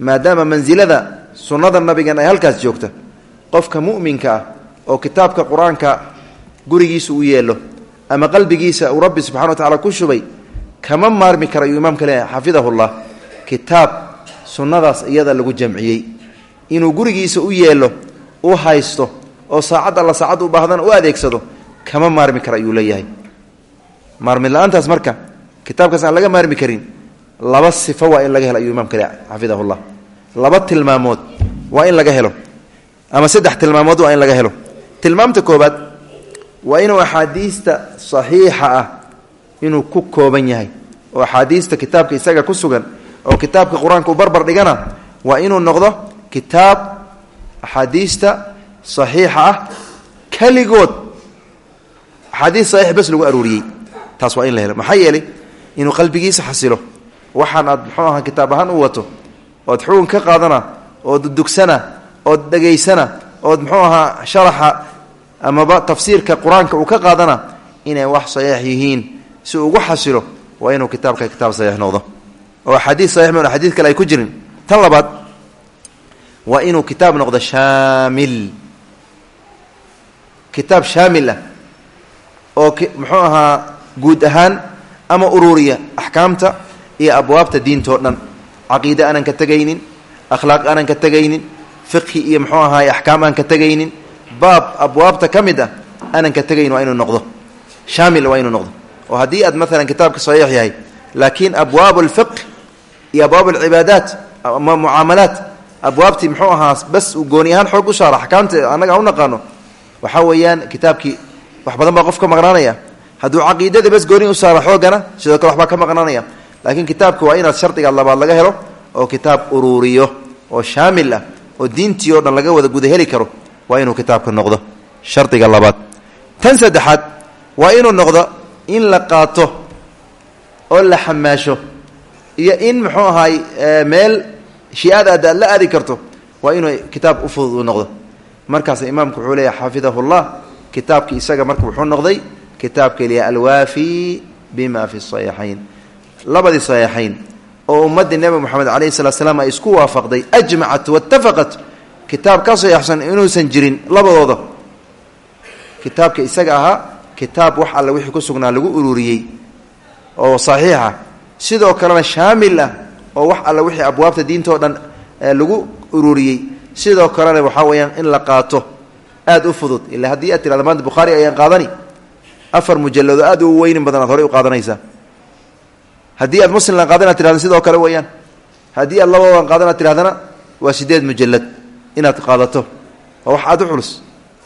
maadaama mansilada sunnada nabigan ay halkaas joogta qofka mu'minka ah oo kitaabka qur'aanka gurigiisa u yeelo ama qalbigiisa uu rabbi subxana wa tacala ku shubay kama maarmi kara ayuu imaamka leeyahay xafidahullah kitaab sunnadaas iyada lagu jamciyey inuu gurigiisa u yeelo u haysto oo saacad alla saacad u baahdana u adeegsado kama maarmi kara ayuu leeyahay. Maarmi la'aantaas marka kitaabkaas aan laga maarmi karin laba sifo waa in laga helo ayuu imaamka le xafidahullah. Laba tilmaamood waa in laga helo ama saddex tilmaamood waa in laga helo. Tilmaamta koobaad waa inuu axaadiista saxiixa ah inuu ku kooban yahay oo axaadiista kitaabka isaga ku sugan oo kitaabka qur'aanka u barbar dhigana waa inuu noqdo kitaab axaadiista saxiixa ah keligood. Axaadiis saxiix bas lagu aruuriyey. Taas waa in la helo. Maxaa yeelay inuu qalbigiisa xasilo. Waxaan aad muxuu ahaa kitaab ahaan u wato ood xugun ka qaadana ood dugsana ood dhegaysana ood muxuu ahaa sharaxa amaba tafsiirka qur'aanka uu ka qaadana inay wax saxiix yihiin. Si ugu xasilo waa inuu kitaabka kitaab saxiix noqdo. Oo axaadiis saxiix ma xadiid kale ay ku jirin. Tan labaad waa inuu kitaab noqdo shaamil. Kitaab shaamil ah. Oo muxuu ahaa guud ahaan ama uruuriya axkaamta iyo abwaabta diintao dhan. Caqiide aanan ka tegaynin akhlaaq aanan ka tegaynin fiqhi iyo muxuu ahaay axkaam aan ka tegaynin baab abwaabta ka mid ah aanan ka tegayn waa inuu noqdo. Shaamil waa inuu noqdo. Oo haddii aad maalan kitaabka saxiix yahay laakiin abwaab alfiq iyo abwaab alcibaadaat ama mucaamalaat abwaabtii muxuu ahaa bas gooni ahaan xoog u saara axkaamta annaga aan u naqaano. Waxaa weeyaan kitaabkii wax badan baa qof ka maqnaanaya. Hadduu caqiidada bas gooni u saaro xoogana sidoo kale waxbaa ka maqnaanaya. Laakiin kitaabka waa inaad shardiga labaad laga helo oo kitaab uruuriyo oo shaamil ah oo diintii oo dhan laga wada guda heli karo waa inuu kitaabka noqdo shardiga labaad. Tan saddexaad waa inuu noqdo in la qaato oo la xamaasho iyo in muxuu ahaay meel shi-aad aad la aadi karto waa inuu kitaab u fudud u noqdo. Markaas imaamku wuxuu leeyahy xafidahullah kitaabkii isaga marka wuxuu noqday kitaabka liya alwaafi bima fi saxiixayn labadii saxiixayn oo ummaddii nebi moxamed calayhi salatu slam ay isku waafaqday ajmacat waitafaqat kitaab ka saxiixsan inuusan jirin labadooda. Kitaabka isaga ahaa kitaab wax alle wixii ku sugnaa lagu ururiyey oo saxiixa sidoo kalena shaamil ah oo wax alle wixii abwaabta diinta o dhan lagu ururiyey. Sidoo kalena waxaa weeyaan in la qaato aad u fudud. Ila haddii aad tirahda maanta bukhaari ayaan qaadani afar mujalado aad u weynin badan aad horey u qaadanaysaa haddii aad muslimlan qaadan ad tirahda sidoo kale weeyaan. Haddii aad labadan qaadan ad tirahdana waa sideed mujalad inaad qaadato. Waa wax aad u culus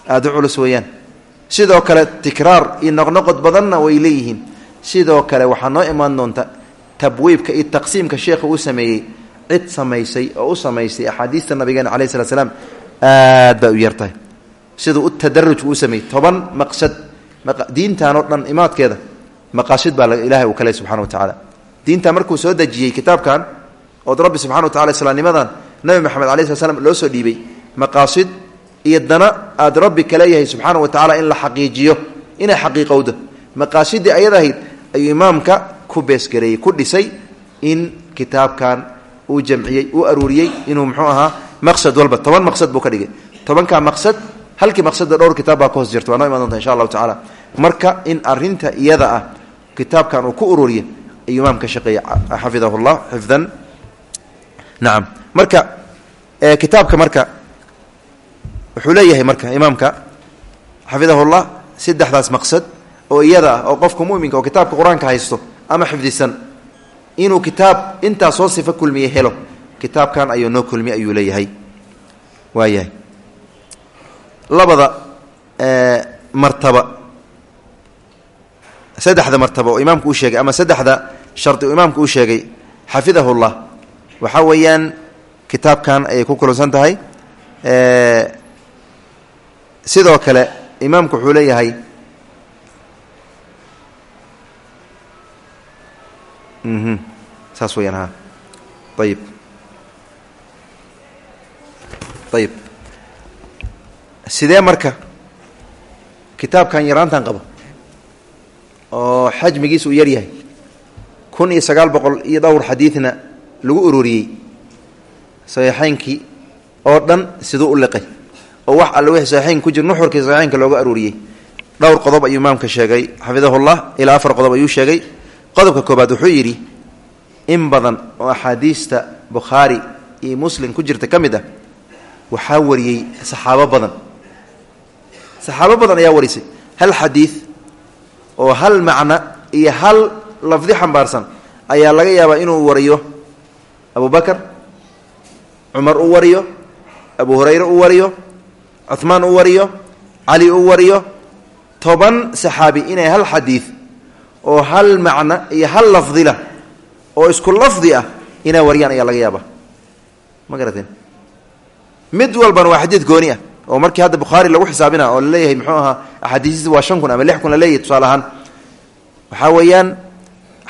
aada u culus weeyaan. Sidoo kale tikraar iyo noqnoqod badanna way leeyihiin. Sidoo kale waxaa noo imaan doonta tabwiibka iyo taqsiimka sheekha uu sameeyey cid samaysay oo u samaysay axaadiista nabigeena calayi slat slam aad bay u yartahay siduu u tadaruj uu sameeyey toban maqsad diintan oo dhan imaadkeeda maqaasid baa ilahay uu kale subxana wa tacaala. Diinta markuu soo dejiyey kitaabkan ood rabbi subxana wa tacala islaamnimadan nabi maxamed alai slat slam loo soo dhiibay maqaasid iyo dana aad rabbi ka leeyahay subxaana wa tacaala in la xaqiijiyo inay xaqiiqowda maqaasidii ayad ahayd ayuu imaamka ku beesgareeyey ku dhisay in kitaabkan uu jamciyey uu aruuriyey inuu muxuu ahaa maqsad walba. Toban maqsad buu ka dhigay. Tobankaa maqsad halkii maqsada dhowr kitaab baa ka hoos jirta. Waa noo donta insha allahu tacaala. Marka in arinta iyada ah kitaabkan uu ku ururiya ayuu imaam ka shaqeeyey xafidahu llah xifdan. Nacam marka kitaabka marka wuxuu leeyahay marka imaamka xafidahullah saddexdaas maqsad oo iyada ah oo qofka muminka oo kitaabka qur'aanka haysto ama xifdisan. Inuu kitaab intaa soo sifo kulmiye helo kitaabkan ayuu noo kulmiye ayuu leeyahay. Waayahay. Labada martaba. Saddexda martaba oo imaamku u sheegay ama saddexda shardi uu imaamku u sheegay xafidahu llah waxaa weeyaan kitaabkan ayay ku kulansan tahay. Sidoo kale imaamku wuxuu leeyahay saas weyaan ha ayib ayib sidee marka kitaabkan yaraantan qabo? Oo xajmigiisa uu yar yahay kun iyo sagaal boqol iyo dhowr xadiidna lagu ururiyey. Saxiixaynkii oo dhan siduu u liqay. Oo wax alle wixii saxiixaynka ku jira nuxurkii saxiixaynka looga aruuriyey dhowr qodob ayuu imaamka sheegay. Xafidahullah ilaa afar qodob ayuu sheegay qodobka koobaad wuxuu yidhi in badan oo axaadiista bukhaari iyo muslim ku jirta ka mid ah waxaa wariyey saxaabo badan. Saxaabo badan ayaa warisay hal xadiid oo hal macno iyo hal lafdi xambaarsan ayaa laga yaabaa inuu wariyo abu bakar cumar uu wariyo abu hurayre uu wariyo cuhmaan uu wariyo cali uu wariyo toban saxaabi inay hal xadiid oo hal macno iyo hal lafdilah oo isku lafdi ah inay wariyaan ayaa laga yaabaa. Ma mid walbana waa xadiid gooni ah oo markii hadda bukhaari lagu xisaabina oo la leeyahay muxuu ahaa axaadiisisa waa shan kun ama lix kun la leeyahay tusaale ahaan waxaa weeyaan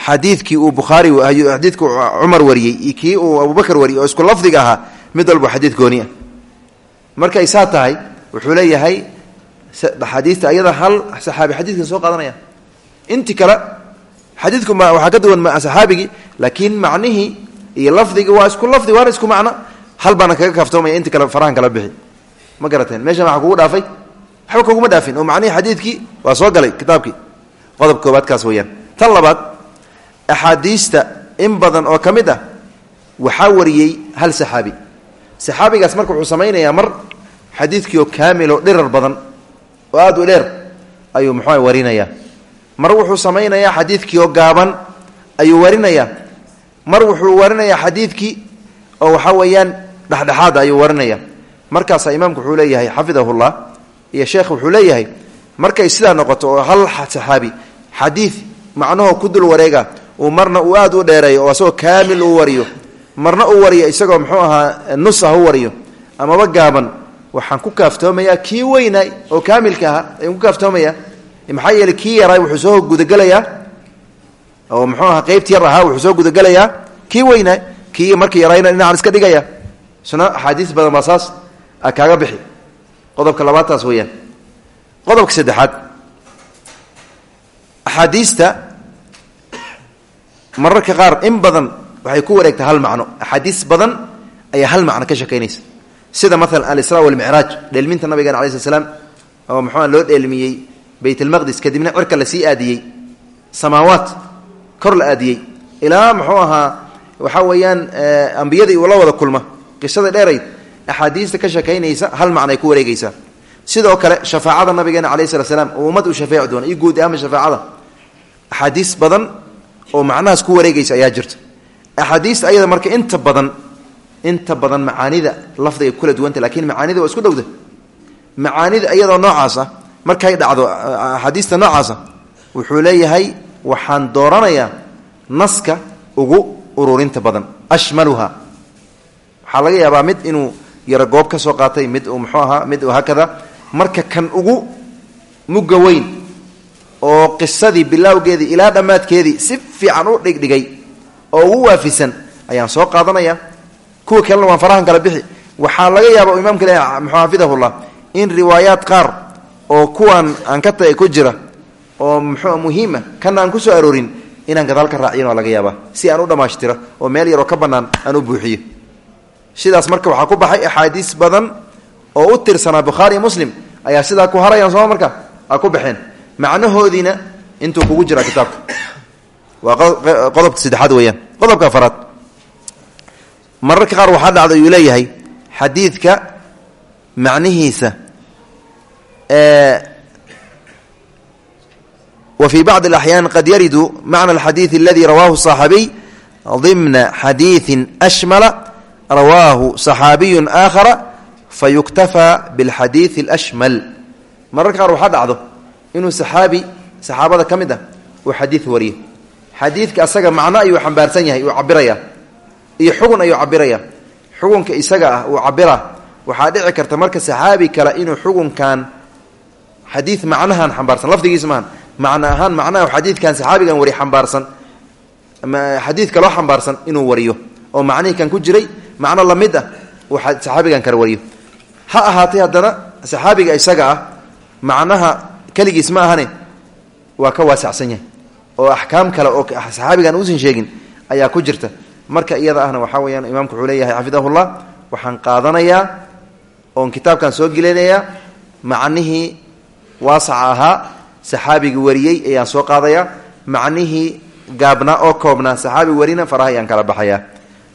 xadiidkii uu bukhaari xadiidkii cumar wariyey iyo kii uu abubakar wariyey oo isku lafdiga ahaa mid walba xadiid gooni ah. Markay saa tahay wuxuu leeyahay axaadiista ayada hal saxaabi xadiidkan soo qaadanaya inti kale xadiidku ma waxaa ka duwan saxaabigii laakiin macnihii iyo lafdigii waa isku lafdi waana isku macno. Hal baana kaga kaaftoomaya inti kale farahan kala bixi. Ma garateen meeshan waxaa kugu dhaafay? Waxba kuguma dhaafin oo macnihii xadiidkii waa soo galay kitaabkii. Qodob koobaad kaas weeyaan. Tan labaad axaadiista in badan oo ka mid ah hal saxaabi. Saxaabigaas marka wuxuu samaynayaa mar xadiidkii oo kaamil oo dhirar badan oo aada u dheer ayuu muxua warinayaa mar wuxuu samaynayaa xadiidkii oo gaaban ayuu warinayaa. Mar wuxuu warinayaa xadiidkii oo waxaa weeyaan dhexdhexaada ayuu warinaya markaasaa imaamku wuxuu leeyahay xafidahullah iyo sheekh wuxuu leeyahay markay sidaa noqoto oo hal saxaabi xadiid macnahoo ku dul wareega uu marna uu aada u dheereeyo oo asagoo kaamil uu wariyo marna uu wariyo isagoo muxuu ahaa nus ah u wariyo amaba gaaban waxaan ku kaaftoomayaa kii weynaay oo kaamilka ahaa ayaan ku kaaftoomayaa maxaa yeeley kii yaraay wuxuu soo gudagelayaa oo muxuu ahaa qeybti yar ahaa wuxuu soo gudagelayaa kii weynaay kii markii yarayna dhinacan iska dhigaya isna axaadiis badan baa saas kaaga bixi. Qodobka labaadtaas weeyaan. Qodobka saddexaad. Axaadiista mararka qaar in badan waxay ku wareegtaa hal macno. Axaadiis badan ayaa hal macno ka shekeynaysa sida maalan alisra walmicraaj dheelminta nabigeena alai sl slam oo muxuua loo dheelmiyey bayt almaqdis kadibna cirka la sii aadiyey samaawaat kor la aadiyey. Ilaa muxuu ahaa waxaa weeyaan ambiyadii uu la wada kulma qisada dheerayd axaadiista ka sheekaynaysa hal macno ay ku wareegeysaa sidoo kale shafaacada nabigeena alayh slat slam oo ummad uu shafeeci doono iyo guud ahaanba shafaacada axaadiis badan oo macnahaas ku wareegeysa ayaa jirta. Axaadiista ayada marka inta badan inta badan macaanida lafdiga kula duwanta lakiin waa isku dhowda. Macaanida iyadoo noocaas ah markay dhacdo axaadiista noocaasa wuxuu leeyahay waxaan dooranayaa naska ugu ururinta badan ashmaluha. Waxaa laga yaabaa mid inuu yaro goob ka soo qaatay mid uu muxuu ahaa mid uu hakada marka kan ugu mugga weyn oo qisadii bilowgeedii ilaa dhammaadkeedii si fiican u dhigdhigay oo ugu waafisan ayaan soo qaadanaya kuwa kalena waan farahan kala bixi. Waxaa laga yaaba imaamka le muxuu xafidahullah in riwaayaad qaar oo kuwan aan ka ku jira oo muxuu muhiima kana aan ku soo aroorin inaan gadaal ka raaciyin waa laga yaabaa si aan u dhammaashtiro oo meel yaroo ka bannaan aan u buuxiyo. Sidaas marka waxaa ku baxay axaadiis badan oo u tirsanaa bukhaari iyo muslim ayaa sidaa ku harayaan sooma marka a ku baxeen. Macnahoodiina intuu kugu jiraa kitaabka. Waa qodobka saddexaad weeyaan. Qodobka afaraad. Mararka qaar waxaa dhacda uu leeyahay xadiidka macnihiisa wa fii bacdi alaxyaan qad yaridu macna alxadiidi aladi rawaahu صaxaabiy dimna xadiidin ashmala rawaahu صaxaabiyun aakhara fayuktafaa bilxadiidi alashmal mararka qaar waxaa dhacdo inuu saxaabi saxaabada ka mid ah uu xadiid wariyo xadiidka asaga macno ayuu xambaarsan yahay uu cabiraya iyo xugun ayuu cabiraya xugunka isaga ah uu cabira waxaa dhici karta marka saxaabi kale inuu xugunkan xadiid macnahan xambaarsan. Lafdigiis maahan macno ahaan macnaha xadiidkan saxaabigan wari xambaarsan. Xadiidka loo xambaarsan inuu wariyo oo macnihii kan ku jiray macno la mid ah uu saxaabigan kale wariyo. Ha ahaatay haddana saxaabiga isaga ah macnaha keligiis ma ahane waa ka waasacsan yahay. Oo axkaam kale oo saxaabigan uusan sheegin ayaa ku jirta. Marka iyada ahna waxaa weyaan imaamku wuxuu leeyahay xafidahullah waxaan qaadanayaa oon kitaabkan soo gelinayaa macnihii waasaca ahaa saxaabigii wariyey ayaan soo qaadayaa macnihii gaabnaa oo koobnaa saxaabi warina faraha ayaan kala baxayaa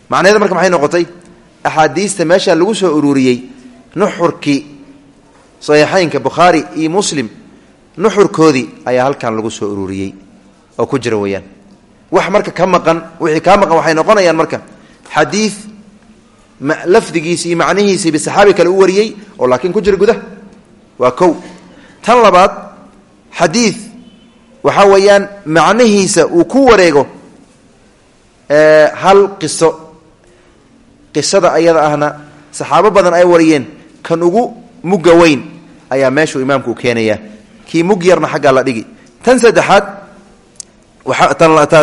macnaheeda marka maxay noqotay? Axaadiista meeshaan lagu soo ururiyey nuxurkii saxiixeynka bukhaari iyo muslim nuxurkoodii ayaa halkan lagu soo ururiyey oo ku jira weyaan wax marka ka maqan wixii kaa maqan waxay noqonayaan marka xadiid lafdigiisi iyo macnihiisiiba saxaabi kale u wariyey oo tan labaad xadiid waxaa weeyaan macnihiisa uu ku wareego hal qiso. Qisada ayada ahna saxaabo badan ay wariyeen kan ugu mugga weyn ayaa meeshuu imaamku u keenaya kii mug yarna xaggaa la dhigi. Tan saddexaad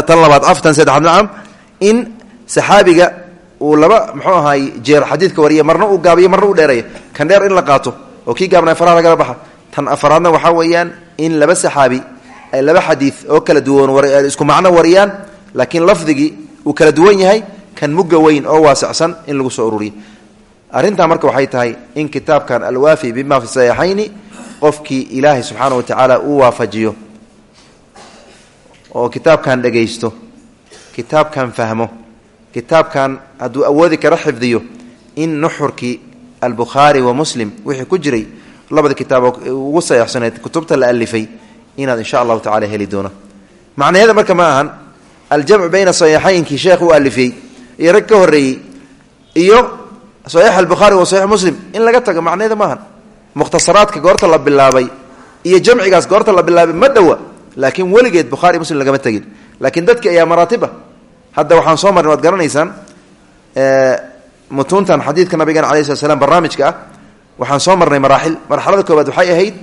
tan labaad af tan saddexaad nacam in saxaabiga uu laba muxuu ahaay jeer xadiidka wariya marna uu gaabiyo marna uu dheereeyo kan dheer in la qaato oo kii gaabnaa faraha lagala baxa tan afaraadna waxaa weeyaan in laba saxaabi ay laba xadiid oo kala duwan isku macno wariyaan laakiin lafdigii uu kala duwan yahay kan mugga weyn oo waasicsan in lagu soo ururiyo arrintaa marka waxay tahay in kitaabkan alwaafi bima fi saxiixayni qofkii ilaahay subxaana wa tacaala uu waafajiyo. Oo kitaabkan dhegaysto kitaabkan fahmo kitaabkan hadduu awoodi kara xifdiyo in nuxurkii albukhaari wa muslim wixii ku jiray labada kitaab ugu saxiixsaneed kutubta la alifay inaad insha allahu tacala heli doono. Macnaheeda marka ma ahan aljamcu bayna saxiixaynkii sheekh uu alifiyey iyo rag ka horreeyey iyo saxiix albukhaari wa saxiix muslim in laga tago macnaheeda maahan mukhtasaraadka goorta la bilaabay iyo jamcigaas goorta la bilaabay ma dhowa laakiin weligeed bukhari muslim lagama tegin. Laakiin dadki ayaa maraatib ah hadda waxaan soo marnay waad garanaysaan mutuuntan xadiidka nabigeena alai slat slam barnaamijka ah waxaan soo marnay maraaxil. Marxalada koobaad waxay ahayd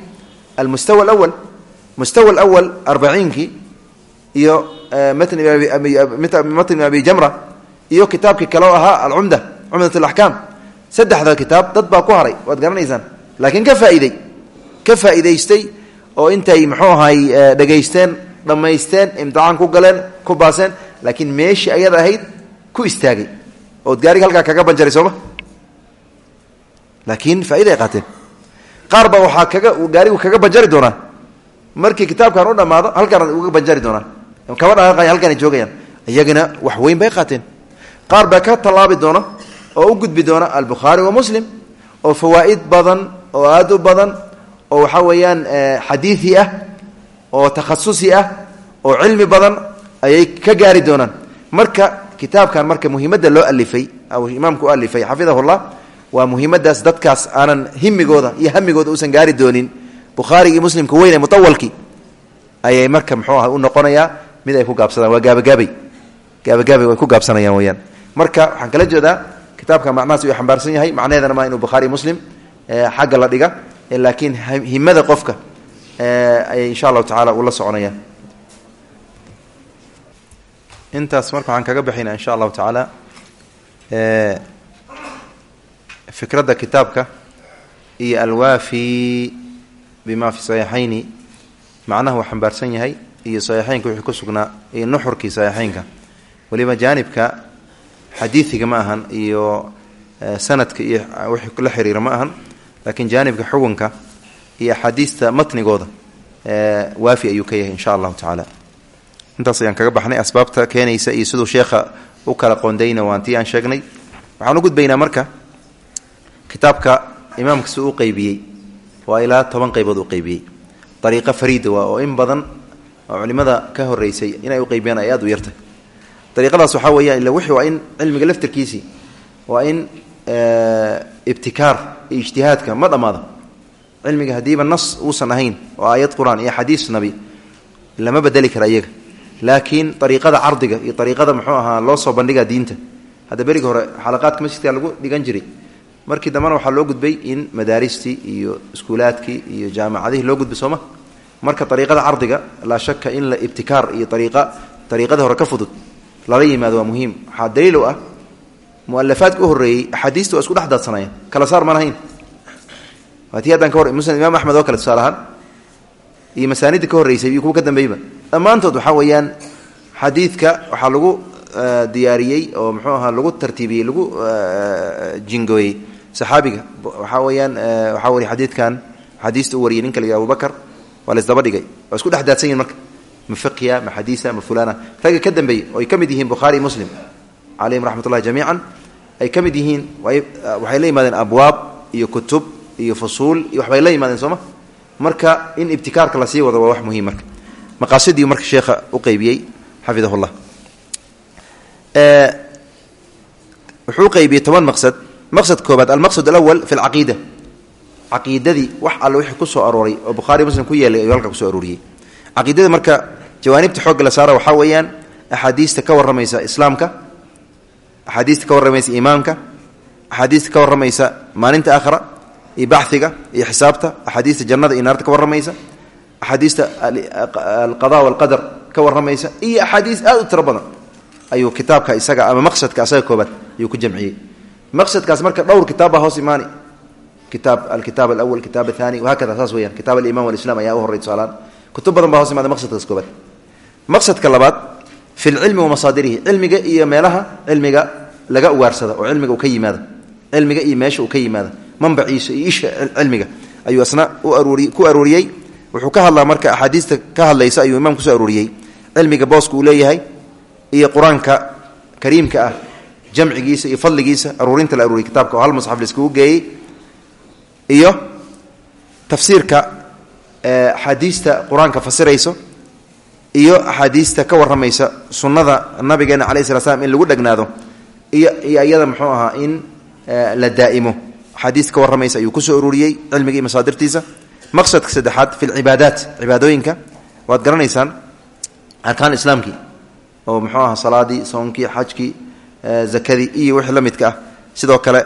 almustawa alawal mustawa alawal arbaciinkii iyo matn abi jamra iyo kitaabkii kaleo ahaa alcumda cumdat alaxkaam saddexda kitaab dad baa ku haray waad garanaysaan. Laakiin ka faaiday ka faa'idaystay oo intay muxuu ahay dhegaysteen dhammaysteen imtixaan ku galeen ku baaseen laakiin meeshii ayada ahayd ku istaagay. Ood gaariga halkaa laakiin faaida ay qaateen. Qaar baa waxaa kaga gaarigu kaga banjari doonaa markii kitaabkan u dhammaado halkaan uga banjari doonaa kaba dhaqaaqay halkaan ay joogayaan. Iyagana wax weyn bay qaateen. Qaar ka tallaabi doona oo u gudbi doona albukhaari wa muslim oo fawaa'id badan oo aada u badan oo waxaa weeyaan xadiidi ah oo takhasusi ah oo cilmi badan ayay ka gaari doonaan. Marka kitaabkan marka muhiimadda loo alifay imaamku u alifay xafidahullah waa muhiimadaas dadkaas aanan himigooda iyo hamigooda uusan gaari doonin. Bukhaarigi iyo muslimka weyne mutawalkii ayay marka muxuu aha u noqonayaa mid ay ku gaabsadaan. Waa gaabagaabay. Gaabagaabay way ku gaabsanayaan weyaan marka waxaan kala jeedaa kitaabka macnahaas uu xambaarsan yahay. Macnaheedana maa inuu bukhaari muslim xagga la dhiga laakiin himada qofka ayay insha allahu tacala uu la soconayaan. Intaas marka waxaan kaga baxaynaa insha allahu tacaala fikradda kitaabka iyo alwaafi bima fi saxiixayni macnaha uu xambaarsan yahay iyo saxiixeynka wixii ku sugnaa iyo nuxurkii saxiixeynka weliba jaanibka xadiidiga ma ahan iyo sanadka iyo wixii la xiriira ma ahan laakiin jaanibka xukunka iyo axaadiista matnigooda waafi ayuu ka yahay insha allahu tacaala. Intaas ayaan kaga baxnay asbaabta keenaysa iyo siduu sheekha u kala qoondayna waan tii aan sheegnay. Waxaan u gudbaynaa marka kitaabka imaamka si u qeybiyey waa ilaa toban qaybood u qeybiyey ariiqo fariida waa oo in badan oo culimada ka horeysay inay uqeybiyaan ay aad u yartay dariiqadaas waxaa weeyaan illa wixii waa in cilmiga laftirkiisii waa in ibtikaar iyo ijtihaadka ma dhammaado cilmiga haddiiba nas uusan ahayn oo aayad qur'aan iyo xadiis nabi lama bedeli kara iyaga. Laakiin ariiqada cardiga iyo ariiqada muxuu ahaa loo soo bandhiga diinta. Hadda beriga hore xalaqaadka masjidka lagu dhigan jiray markii dambena waxaa loo gudbay in madaaristii iyo iskuulaadkii iyo jaamacadihii loo gudbay sooma marka ariiqada cardiga laa shaka in la ibtikaar iyo ariiqa ariiqada hore ka fudud lala yimaado waa muhiim. Waxaa daliil u ah mualafaadka u horeeyey axaadiista waa isku dhex daadsanayeen kala saar ma lahayn. Haddaan ka hor muslim imaam axmed oo kale tusaale ahaan. Iyo masaanida ka horreysay iyo kuwa ka dambeeyba dhammaantood waxaa weeyaan xadiidka waxaa lagu diyaariyey oo muxuu ahaa lagu tartiibiyey lagu jingooyey saxaabiga. Waxaa weeyaan waxaa wariy xadiidkan xadiista u wariyay ninka la yihah abubakar waa la isdaba dhigay. Waa isku dhex daadsan yihiin marka. Ma fiqya ma xadiisa ma fulana ragga ka dambeeyey oo ay ka mid yihiin bukhaari muslim calayhim raxmat jamiican ay ka mid yihiin waxay la yimaadeen abwaab iyo kutub iyo fusuul iyo waxbay la yimaadeen sooma? Marka in ibtikaarka la sii wado waa wax muhiim marka. Maqaasidii marka sheekha u qeybiyey xafidahu llah wuxuu uqeybiyey toban maqsad. Maqsad koobaad almaqsad alawal fi lcaqiida caqiidadii wax alle wixii ku soo arooray oo bukhaari muslim ku yeelay ayuu halka ku soo arooriyey caqiidada marka jawaanibta xoogga la saara waxaa weeyaan axaadiista ka warramaysa islaamka axaadiista ka warramaysa iimaanka axaadiista ka warramaysa maalinta aakhira iyo baxiga iyo xisaabta axaadiista jannada iyo naarta ka warramaysa axaadiista alqada ayuu kitaabka isaga ama maqsadka asaga koobaad ayuu ku jamciyey. Maqsadkaas marka dhowr kitaab baa hoos imaani. Kitaab alkitaab alawal kitaab athani wahakada saas weyaan kitaab aliman walislam ayaa u horey tusaalaan kutub badan baa hoos imaada maqsadkaas koobaad maqsadka labaad fi lcilmi wa cilmiga iyo meelaha cilmiga laga ugaarsada oo cilmiga uu ka yimaada cilmiga iyo meesha uu ka yimaada manbaciisa iyo isha cilmiga. Ayuu asna ku arooriyey wuxuu ka hadlaa marka axaadiista ka hadlaysa ayuu imaam ku soo arooriyey cilmiga booska uu leeyahay iyo qur'aanka kariimka ah jamcigiisa iyo fadligiisa aruurinta la aruuriyay kitaabka oo hal musxaf laiskugu geeyey iyo tafsiirka axaadiista qur'aanka fasirayso iyo axaadiista ka warramaysa sunnada nabigeena calayi slat slam in lagu dhegnaado iyo iyo iyada muxuu ahaa in la daa'imo. Axaadiista ka warramaysa ayuu ku soo ururiyey cilmiga iyo masaadirtiisa. Maqsadka saddexaad fi lcibaadaat cibaadooyinka. Waad garanaysaan arkaan islaamkii oo muxuu aha salaadii soonkii xajkii zakadii iyo wixii la midka ah. Sidoo kale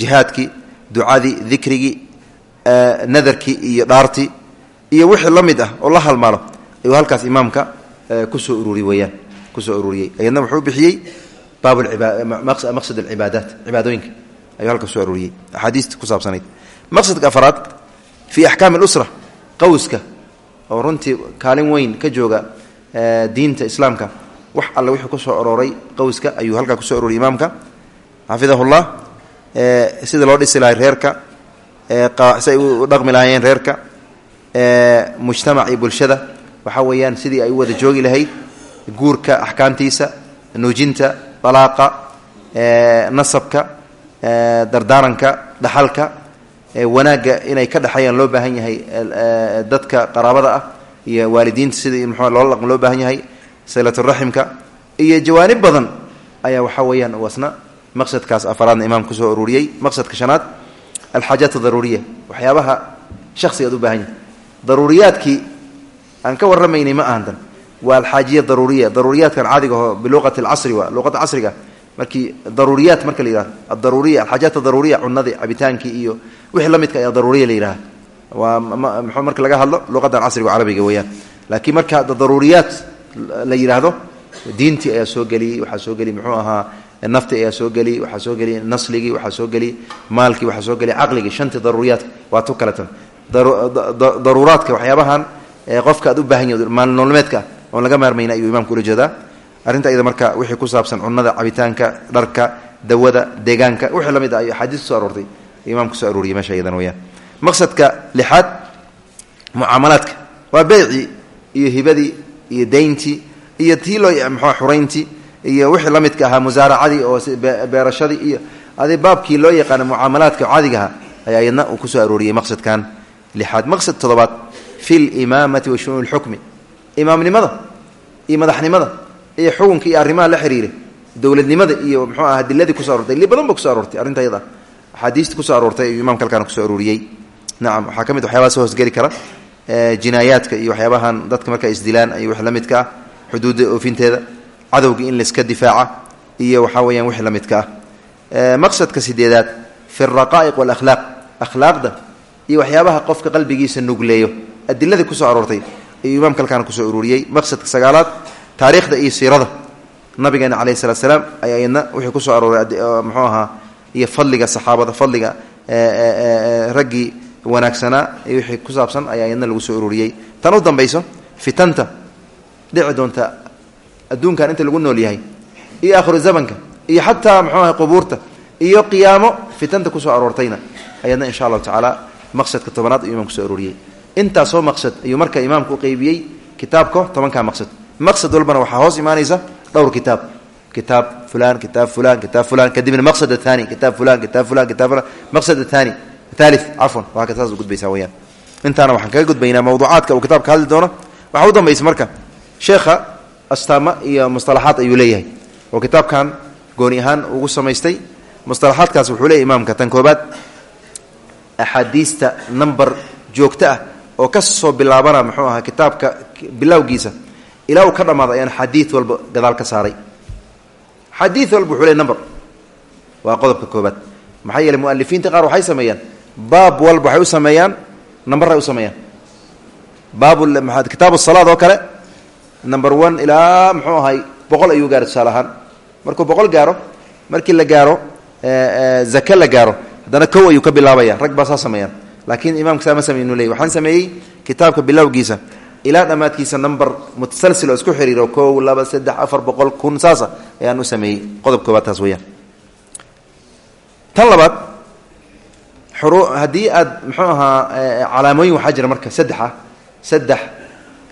jihaadkii ducadii dikrigii nadarkii iyo dhaartii iyo wixii la mid ah oo la halmaalo ayuu halkaas imaamka ku soo ururi weyaan ku soo ururiyey. Ayadna wuxuu bixiyey baab maqsad alcibaadaat cibaadooyinka ayuu halkaas ku soo ururiyey. Axaadiista ku saabsanayd. Maqsadka afaraad fi axkaami lusra qowska oo runtii kaalin weyn ka jooga diinta islaamka. Wax alle wuxuu ku soo arooray qowska ayuu halkaa ku soo aroriyay imaamka. Xafidahullah sida loo dhisi lahay reerka say u dhaqmi lahaayeen reerka mujtamac iyo bulshada. Waxaa weeyaan sidii ay u wada joogi lahayd guurka axkaamtiisa nuujinta dalaaqa nasabka dardaaranka dhaxalka wanaagga inay ka dhexeeyaan loo baahan yahay dadka qaraabada ah iyo waalidiinta sidii mxu loola dhaqmo loo baahan yahay silaturaximka iyo jawaanib badan ayaa waxaa weeyaan wasna maqsadkaas afaraadna imaamka ku soo ururiyey maqsadka shanaad alxaajaat daruuriya waxyaabaha shaksigaad u baahan yahay daruuriyaadkii aan ka warramaynay ma ahantan waa alxaajiya daruuriya daruuriyaadkan caadigaho biluqati alcasri waa luqada casriga markii daruuriyaat marka la yihahdo adaruuriya alxaajaat adaruuriya cunadii cabitaankii iyo wixii la midka ayaa daruuriya la yidhaha waa marka laga hadlo luqadan casriga carabiga weeyaan. Laakiin marka daruuriyaat la yidhaahdo diintii ayaa soo geliyey waxaa soo geliy muxuu ahaa nafti ayaa soo geliy waxaa soo geliy nasligii waxaa soo geliy maalkii waxaa soo geliy caqligii shantii daruuriyaadka waa tu kaletan daruuraadka waxyaabahan qofka aad u baahan yahi maalnoolmeedka oon laga maarmayna ayuu imaamka ula jeedaa. Arrinta iyada marka wixii ku saabsan cunada cabitaanka dharka dawada deegaanka wixii la mid ah ayo axaadiis kuso aroortay. Imaamka ku soo arooriyay meesha iyadan weyaan maqsadka lixaad mucaamalaadka. Waa beycii iyo hibadii iyo dayntii iyo tii loo mxua iyo wixii la midka ahaa musaaracadii oo beerashadii iyo adi baabkii loo yaqaana mucaamalaadka caadigaha ayaa iyadna uu ku soo arooriyey maqsadkan lixaad. Maqsad toddobaad fi limaamati wa shu'uuni lxukmi imaamnimada iyo madaxnimada iyo xukunka iyo arrimaha la xiriira dowladnimada iyo mxuu ah adiladii kuso arortay li badan ba kuso aroortay arrinta yada axaadiistii aroortay ayuu imamka halkaan ku soo arooriyey nacam waxaa ka mid waxyabaha soo hoosgeli kara jinaayaadka iyo waxyaabahan dadka marka isdilaan iyo wix la midka ah xuduudda oofinteeda cadowga in laiska difaaca iyo waxaa weyaan wix la midka ah. Maqsadka sideedaad fi alraqaa'iq walakhlaaq. Akhlaaqda iyo waxyaabaha qofka qalbigiisa nugleeyo adiladii ku soo aroortay ayuu imaamka halkaan ku soo arooriyey maqsadka sagaalaad taariikhda iyo siirada. Nabigeena calayhi salatu salaam ayaa iyadna wixii ku soo arooray muxuu ahaa wanaagsanaa iyo wixii ku saabsan ayaa iyadna lagu soo ururiyey. Tan u dambayso fitanta dhici doonta adduunkan inta lagu nool yahay iyo aakhiru zamanka iyo xataa muxuu ahay qubuurta iyo qiyaamo fitanta ku soo aroortayna ayadna insha allahu tacaala maqsadka tobanaad ayuu imam ku soo ururiyey. Intaasoo maqsad ayuu marka imaamka u qeybiyey kitaabka tobankaa maqsad. Maqsad walbana waxaa hoos imaanaysa dhowr kitaab. Kitaab fulan kitaab fulan kitaab fulan kadibna maqsad athani kitaab fulan kitaab fulan kitab fulan maqsad athani thalith cafwan waa saas gudbaysaa weyaan intaana waxaan kaga gudbaynaa mawduucaadka uu kitaabka hadli doono. Waxaa u dambaysa marka sheekha astaama iyo mustalaxaad ayuu leeyahay. Oo kitaabkan gooni ahaan ugu samaystay. Mustalaxaadkaas wuxuu leeyahy imaamka tan koobaad axaadiista number joogto ah oo ka soo bilaabana muxuu ahaa kitaabka bilowgiisa ilaa uu ka dhammaado ayaan xadiid walba gadaal ka saaray. Xadiid baab walba waxay u sameeyaan nambaray u sameeyaan. Baab kitaab salaad oo kale number one ilaa muxuu ahay boqol ayuu gaaro tusaale ahaan. Markuu boqol gaaro markii la gaaro zake la gaaro haddana kow ayuu ka bilaabaya rag baa saa sameeyaan. Laakiin imaamka saa ma sameynu ley waxaan sameeyey kitaabka bilowgiisa. Ilaa dhammaadkiisa number mutasalsil oo isku xiriiro kow laba saddex afar boqol kun saasa ayaan u sameeyey. Qodob koobaad taas weyaan tan labaad haddii aad muxuu ahaa calaamooyin waxaa jira marka saddex ah. Saddex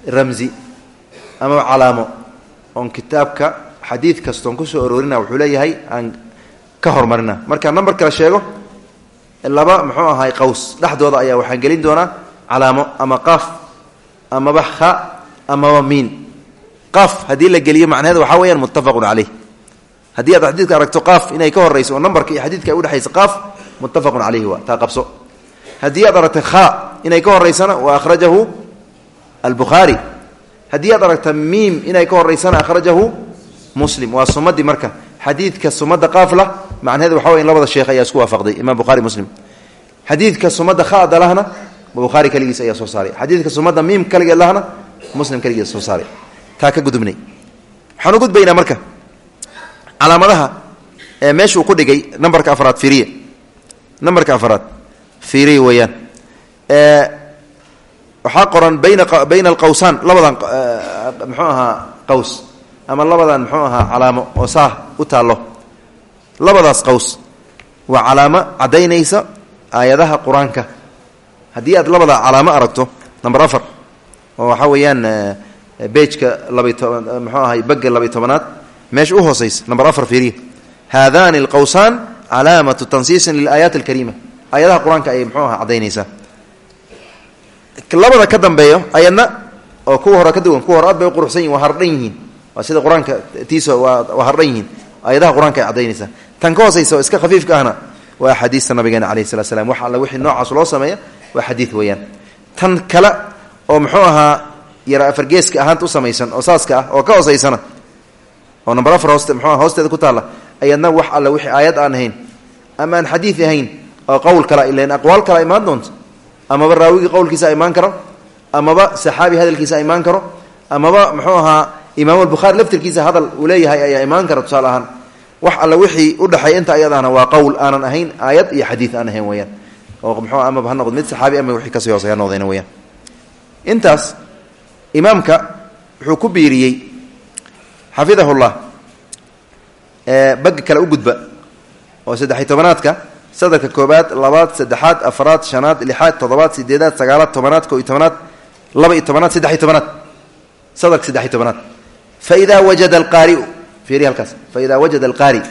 ramzi ama calaamo. Oon kitaabka xadiid kastoon ku soo aroorina wuxuu leeyahay aan ka hormarina. Marka number kale sheego laba muxuu ahay qaws. Dhexdooda ayaa waxaan gelin doonaa calaamo ama qaaf amaba kha amaba miin. Qaaf haddii la geliyo macnaheed waxaa weyaan muttafaqun caleyh haddii aad xadiidka aragto qaaf inay ka horeyso oo nambarka iyo xadiidka ay udhexaysa qaaf muttafaqun caleyhi waa taa qabso. Haddii aad aragta kha inay ka horeysana wa akhrajahu albukhaari. Haddii aad aragta miim inay ka horeysana akhrajahu muslim. Waa sumadii marka. Xadiidka sumada qaafla macnaheed waxa wey in labada sheekh ayaa isku waafaqday imaam bukhari muslim. Xadiidka sumada khada lahna bukhaari kaligiis ayaa soo saaray. Xadiidka sumada miim kaligeed lahna muslim kaligeed soo saaray. Taa ka gudubnay. Waxaan nambarka afraad. Fiiriya weeyaan. Waxaa qoran bayna bayna alqawsaan labadan muxuu ahaa qaws ama labadan muxuu ahaa calaamo oo saah u taallo. Labadaas qaws waa calaamo caddaynaysa aayadaha qur'aanka. Haddii aad labada calaamo aragto number afar oo waxaa weeyaan bejka labay toban muxuu ahay tobanaad meesha u hoosaysa number afar fiiriya alqawsaan calaamatu tansiisin lilaayaati alkariima. Aayadaha qur'aanka ayay muxuu ahaa caddaynaysaa. Labada ka dambeeyo ayadna oo kuwa hore ka duwan kuwa hore aad bay uquruxsan yihiin waa hardhan yihiin. Waa sida qur'aanka tiisa waa hardhan yihiin. Aayadaha qur'aanka ay caddaynaysaa. Tan ka hoosaysa oo iska khafiifka ahna waa axaadiista nabigeena calayhi salat slam wax alla wixii noocaas loo sameeya waa oo muxuu ahaa yara ahaanta u samaysan oo saaska ah ayadna wax alla wixii aayad aan ahayn ama aan xadiid ahayn oo qowl kala ilan aqwaal kala imaan doonto amaba raawigii qowlkiisa imaan karo amaba saxaabi hadalkiisa imaan karo amaba muxuu ahaa imaam albukhaari laftirkiisa hadal uu leeyahay ayaa imaan kara tusaale ahaan. Wax alla wixii udhexeeya inta ayadahna waa qowl aanan ahayn aayad iyo xadiid aan ahayn weyaan oo mxuu amaba ha noqdo mid saxaabi ama wixii ka sii hoosey ha weyaan intaas imaamka wuxuu ku biiriyey xafidahullah bagga kale u gudba. Oo saddex-iy tobanaadka sadarka koobaad labaad saddexaad afaraad shanaad lixaad toddobaad sideedaad sagaalaad tobanaad ko iyo tobanaad laba iyo tobanaad saddex-iy tobanaad. Sadarka saddex-iy tobanaad. Faida wajada alqaariu fiiri halkaas. Faida wajada alqaari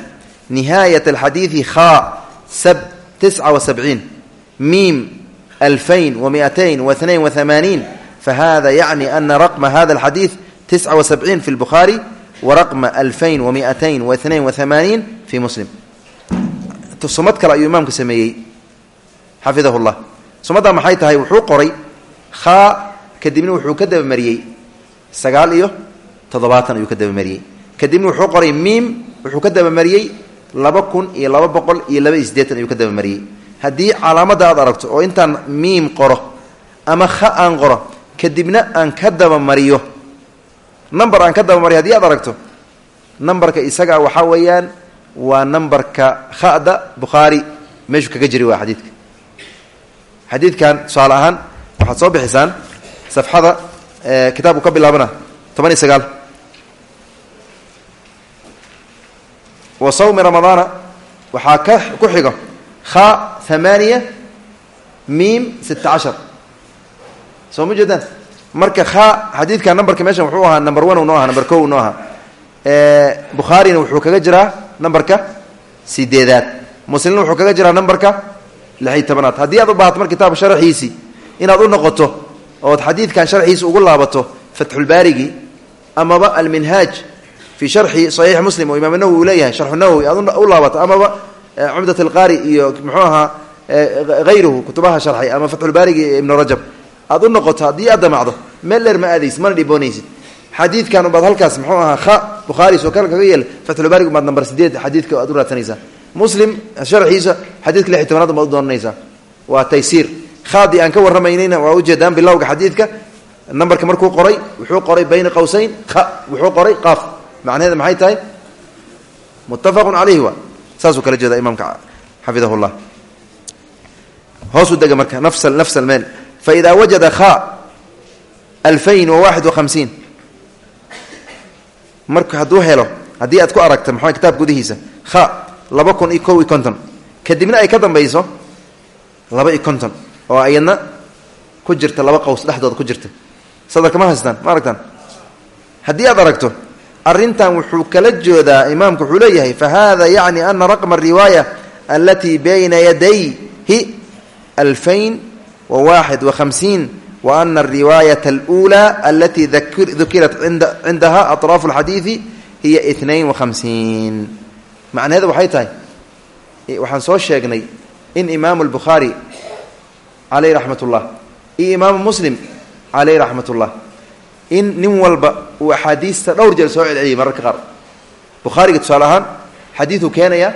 nihaayat alxadiidi kha sab tisca wa sabciin miim alfayn wa miatayn wa nain wa hamaaniin fahada yacni ana raqma hada alxadiid tisca wa sabciin fi lbukhaari wa raqma alfayn wa miatayn wa inain wa hamaaniin fi muslim sumad kale ayuu imaamku sameeyey xafidahu llah sumaddaa maxay tahay wuxuu qoray khaa kadibna wuxuu ka dabamariyey sagaal iyo toddobaatan ayuu ka dabamariyey kadibna wuxuu qoray miim wuxuu ka dabamariyey laba kun iyo laba boqol iyo laba iyo siddeetan ayuu ka dabamariyey haddii calaamadda aad aragto oo intaan miim qoro ama kha aan qoro kadibna aan ka dabamariyo number aan ka dabamariyo haddii aad aragto numberka isaga waxaa weeyaan waa numberka khada bukhaari. Meeshuu kaga jiri waa xadiidka. Xadiidkan tusaale ahaan waxaad soo bixisaan safxada kitaabku ka bilaabana toban iyo sagaal. Wa sawmi ramadaana waxaa ka ku xigo kha hamaaniya miim sita soo ma marka kha xadiidkan numberka meeshan wuxuu ahaa number one noo aha number ko noo ahaa bukhaarina wuxuu kaga jiraa numberka sideedaad. Muslimna wuxuu kaga jiraa numberka lixiy tobanaad haddii aad u baahato mar kitaabka sharxiisii inaad u noqoto ood xadiidkan sharxiisa ugu laabato fatxulbaarigi amaba alminhaaj fii sharxi saxiix muslim oo imaam nawowi uu leeyahay sharxu nawowi aad u laabato amaba cumdat alqaari iyo muxuu ahaa hayruhu kutubaha sharxay ama fatxulbaarigi ibnu rajab aad u noqoto haddii aad damacdo meel dheer ma aadaysid mana dhiboonaysid. Xadiidkan ubaad halkaas muxuu ahaa kha bukhaari soo kale kaga yeel fatxulbarig ubaad namber sideed xadiidka aad u raadsanaysaa muslim sharxiisa xadiidka lix iyo tobanaad ubaad u doonanaysaa. Waa taysiir. Khaadii aan ka warramaynayna waa ujeedaan bilowga xadiidka. Nambarka markuu qoray wuxuu qoray bayna qowsayn kha wuxuu qoray qaaf. Macnaheeda maxay tahay? Muttafaqun calayhi waa. Saasuu kala jeeda imaamka xafidahu llah hoosuu dega marka nafs nafs almeel faida wajada kha alfayn wa waaxid wa hamsiin marka hadduu helo haddii aad ku aragta maxaa kitaab gudihiisa kha laba kun iyo kow iyo konton kadibna ay ka dambayso laba iyo konton oo ayadna ku jirta laba qaws dhexdooda ku jirta sadarka ma haystaan ma aragtaan haddii aad aragto arrintan wuxuu kala joodaa imaamku wuxuu leeyahay fa hada yacni ana raqma ariwaaya alatii bayna yadayhi alfayn wawaaxid wahamsiin wa ana ariwaayata aluulaa alatii dukirat cindaha atraafu alxadiidi hiya itnain wahamsiin macnaheedu waxay tahay waxaan soo sheegnay in imaamu albukhaari caleyh raxmat ullah iyo imaamu muslim caleyh raxmat ullah in nin walba uu axaadiista dhowr jeer soo celceliyay mararka qaar bukhaariga tusaale ahaan xadiiduu keenayaa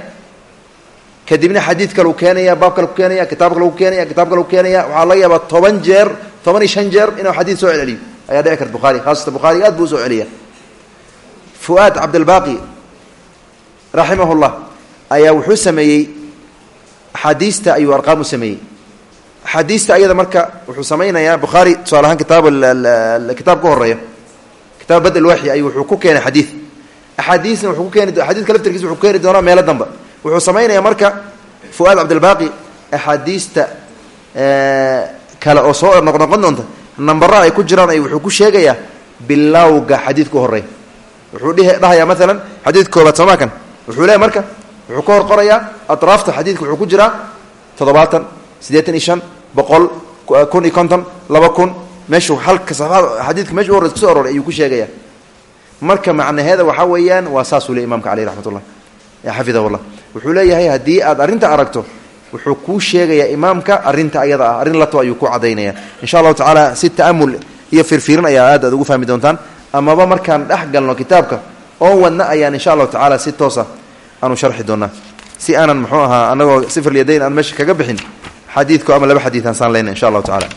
kadibna xadiid kale u keenaya baab kale keenaya kitaab kale keenaya kitaab kale keenaya waxaa laga yaabaa toban jeer toban iyo shan jeer inuu xadiid soo celceliyo ayaa dhici karta bukhari khaasatan bukhariga aad buu u soo celiya fu'aad cabdilbaaqi raximah llah ayaa wuxuu sameeyey axaadiista ayuu arqaam sameeyey. Axaadiista ayada marka wuxuu samaynayaa bukhaari tusaale ahaan kitaab kitaab ka horreeya kitaab badel waxyi ayuu wuxuu ku keenay xadiid axaadiisna wuxuu ku keeni xadidka laftirkiisa wuxuu keeni doonaa meelo dambe wuxuu samaynayaa marka fu'aad cabdilbaaqi axaadiista kale oo soo noqnoqon doonta nambara ay ku jiraan ay wuxuu ku sheegayaa bilowga xadiidka u horey wuxuu dhahayaa maalan xadiid koobaad somaa kan wuxuu leeyahy marka wuxuu ka hor qorayaa atraafta xadiidka wuxuu ku jiraa toddobaatan siddeetan iyo shan boqol kun iyo konton laba kun meeshuu halka safada xadiidka meeshu u horey ku soo aroray ayuu ku sheegayaa. Marka macnaheeda waxaa weeyaan waa saasuu le imamka caleyh raxmat xafidahullah. Wuxuu leeyahay haddii aad arrinta aragto wuxuu kuu sheegayaa imaamka arinta ayada ah. Arrin lato ayuu ku cadaynaya insha allahu tacaala si ta'amul iyo firfiirin ayaa aad aad ugu fahmi doontaan. Amaba markaan dhex galno kitaabka oon wadna ayaan insha allahu tacaala si toosa aanu sharxi doonaa. Si aanan muxuu ahaa anagoo sifirlyadayn aan meesha kaga bixin xadiidku ama laba xadiid aan saan leyna insha allahu tacaala.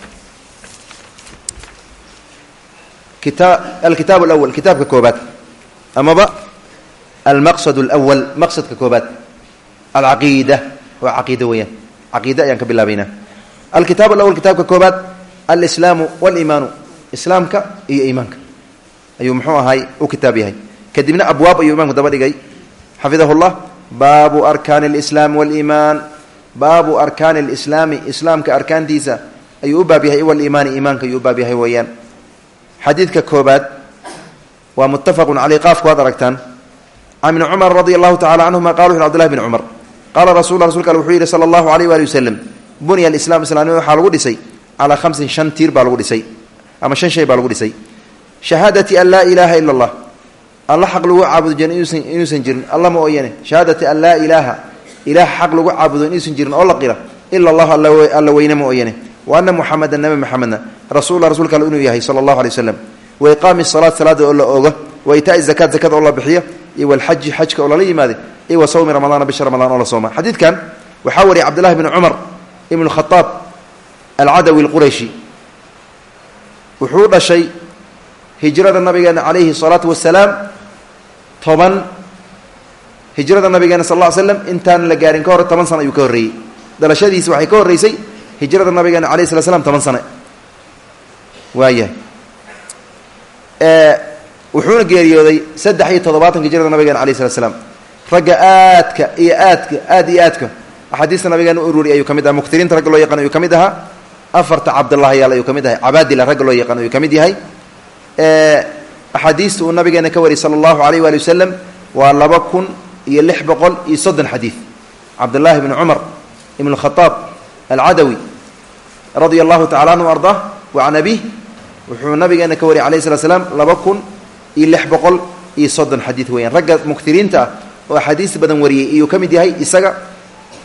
Kita alkitaab alawal kitaabka koobaad. Amaba almaqsad alawal maqsadka koobaad alcaqiida waa caqiida weeyaan caqiide ayaan ka bilaabaynaa alkitaab alawal kitaabka koobaad alislaamu waliimaanu islaamka iyo iimaanka ayuu muxuu ahay u kitaab yahay kadibna abwaab ayuu imaamku daba dhigay xafidahu llah baabu arkaani alislaami waliimaan baabu arkaani alislaami islaamka arkaantiisa ayuu u baab yahay waliimaani iimaanka ayuu u baab yahay weeyaan xadiidka koobaad waa muttafaqun caleyh qaafku waad aragtaan can ibni cumar radi allahu tacala canhuma qala wuxu abdulahi bn cumar qaala rasul rasulka wuxuu yidhi sala allahu alayh waali wasalam bunya alislaam islaamnima waxaa lagu dhisay calaa khamsin shan tiir baa lagu dhisay ama shan shay baa lagu dhisay shahaadati an laa ilaaha ila allah alla xaq lagu caabudo jira inuusan jirin alla ma ooyane shahaadati an laa ilaaha ilaah xaq lagu caabudo inuusan jirin oo la qira ila allahu alla weyne ma ooyane wa ana muxameda nabi maxamedna rasulla rasuulka all inuu yahay sala allahu alay waslem wa iqaami salaat salaada oo la iyo walxaji xajka oo lala yimaada iyo wa sawmi ramadaana bisha ramadaan oo la sooma. Xadiidkan waxaa wariyay cabdillahi bni cumar ibn khaaab alcadawi alqurayshi. Wuxuu dhashay hijrada nabigeena calayhi salaatu wasalaam toban hijrada nabigeena sal ll slam intaan la gaarin ka hor toban sano ayuu ka horreeyey. Dhalashadiisi waxay ka horreysay hijrada nabigeena alayh slat slam toban sane waayahay wuxuuna geeriyooday saddex iyo toddobaatanka hijrada nabigeena alayh slat slam ragga aadka iyo aadka aad iyo aadka. Axaadiista nabigeena u ururi ayuu ka aha muktiriinta ragga loo yaqan ayuu ka ahaa. Afarta cabdulahyaal ayuu ka ahay cabaadila ragga loo yaqaan ayuu ka yahay. Axaadiista uu nabigeena ka wariyay sala allahu alayh waali wasalam waa laba kun iyo lix boqol iyo soddon xadiid cabdullaahi bni cumar ibn alcadawi radia allahu tacala anhu ardah wa can abih wuxuu nabigeena ka wariyay alayh slat slam laba kun iyo lix boqol iyo soddon xadiid weeyaan. Ragga muktiriinta ah oo axaadiis badan wariyey iyuu ka mid yahay isaga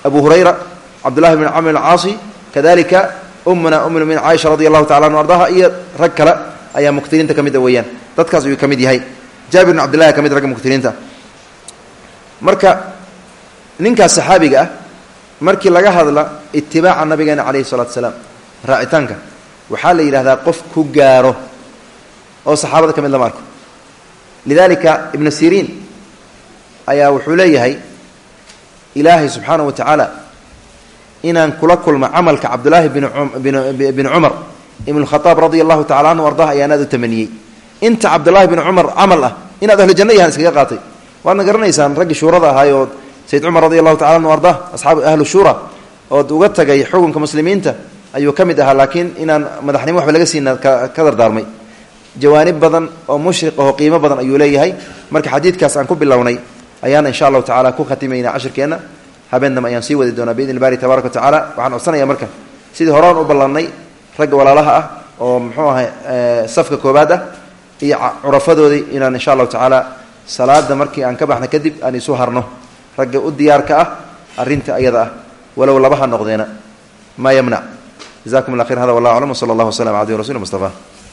abu hurayra cabdullahi bn camr alcaasi kadalika umuna ummin caaisha radi allahu tacala anhu ardaha iyo rag kale ayaa muktiriinta ka mid a weeyaan. Dadkaas ayuu ka mid yahay. Jaabir bn cabdillahi ka mid ragga muktiriinta. Marka ninkaas saxaabiga ah markii laga hadla itibaaca nabigeena calayhi salatu salaam raacitaanka waxaa la yidhahdaa qof ku gaaro oo saxaabada ka mid lama arko lidalika ibnu siriin ayaa wuxuu leeyahay ilaahay subxaanahu wa tacaala inaan kula kulmo camalka cabdulaahi bn cumar ibn khaaab radia allahu tacala anhu ardah ayaan aad u tamaniyey. Inta cabdulaahi bn cumar camal ah inaad ahlu janno yahaan iskaga qaatay. Waadna garanaysaan raggii shuurada ahaay oo sayd cumar radi allahu tacala anhu ardah asxaabu ahlu shuura ood uga tagay xukunka muslimiinta ayuu ka mid ahaa laakiin inaan madaxnimo waxba laga siina ka dardaarmay jawaanib badan oo mushriq aho qiimo badan ayuu leeyahay. Marka xadiidkaas aan ku bilownay ayaana insha allahu tacala ku khatimaynaa cashirkeenna habeennam ayaan sii wadi doonaa biidn bari tabaraka wa tacala waxaan codsanaya marka sidii horaan u ballannay ragga walaalaha ah oo muxuu ahay safka koobaad ah iyo curafadoodii inaan insha allahu tacaala salaada markii aan ka baxna kadib aan isu harno. Ragga u diyaarka ah arrinta ayada ah walow labaha noqdeena. Maa yamnac jazakum allah khayr hada wallah aclam wsala allah waslama abdi rasul mustafa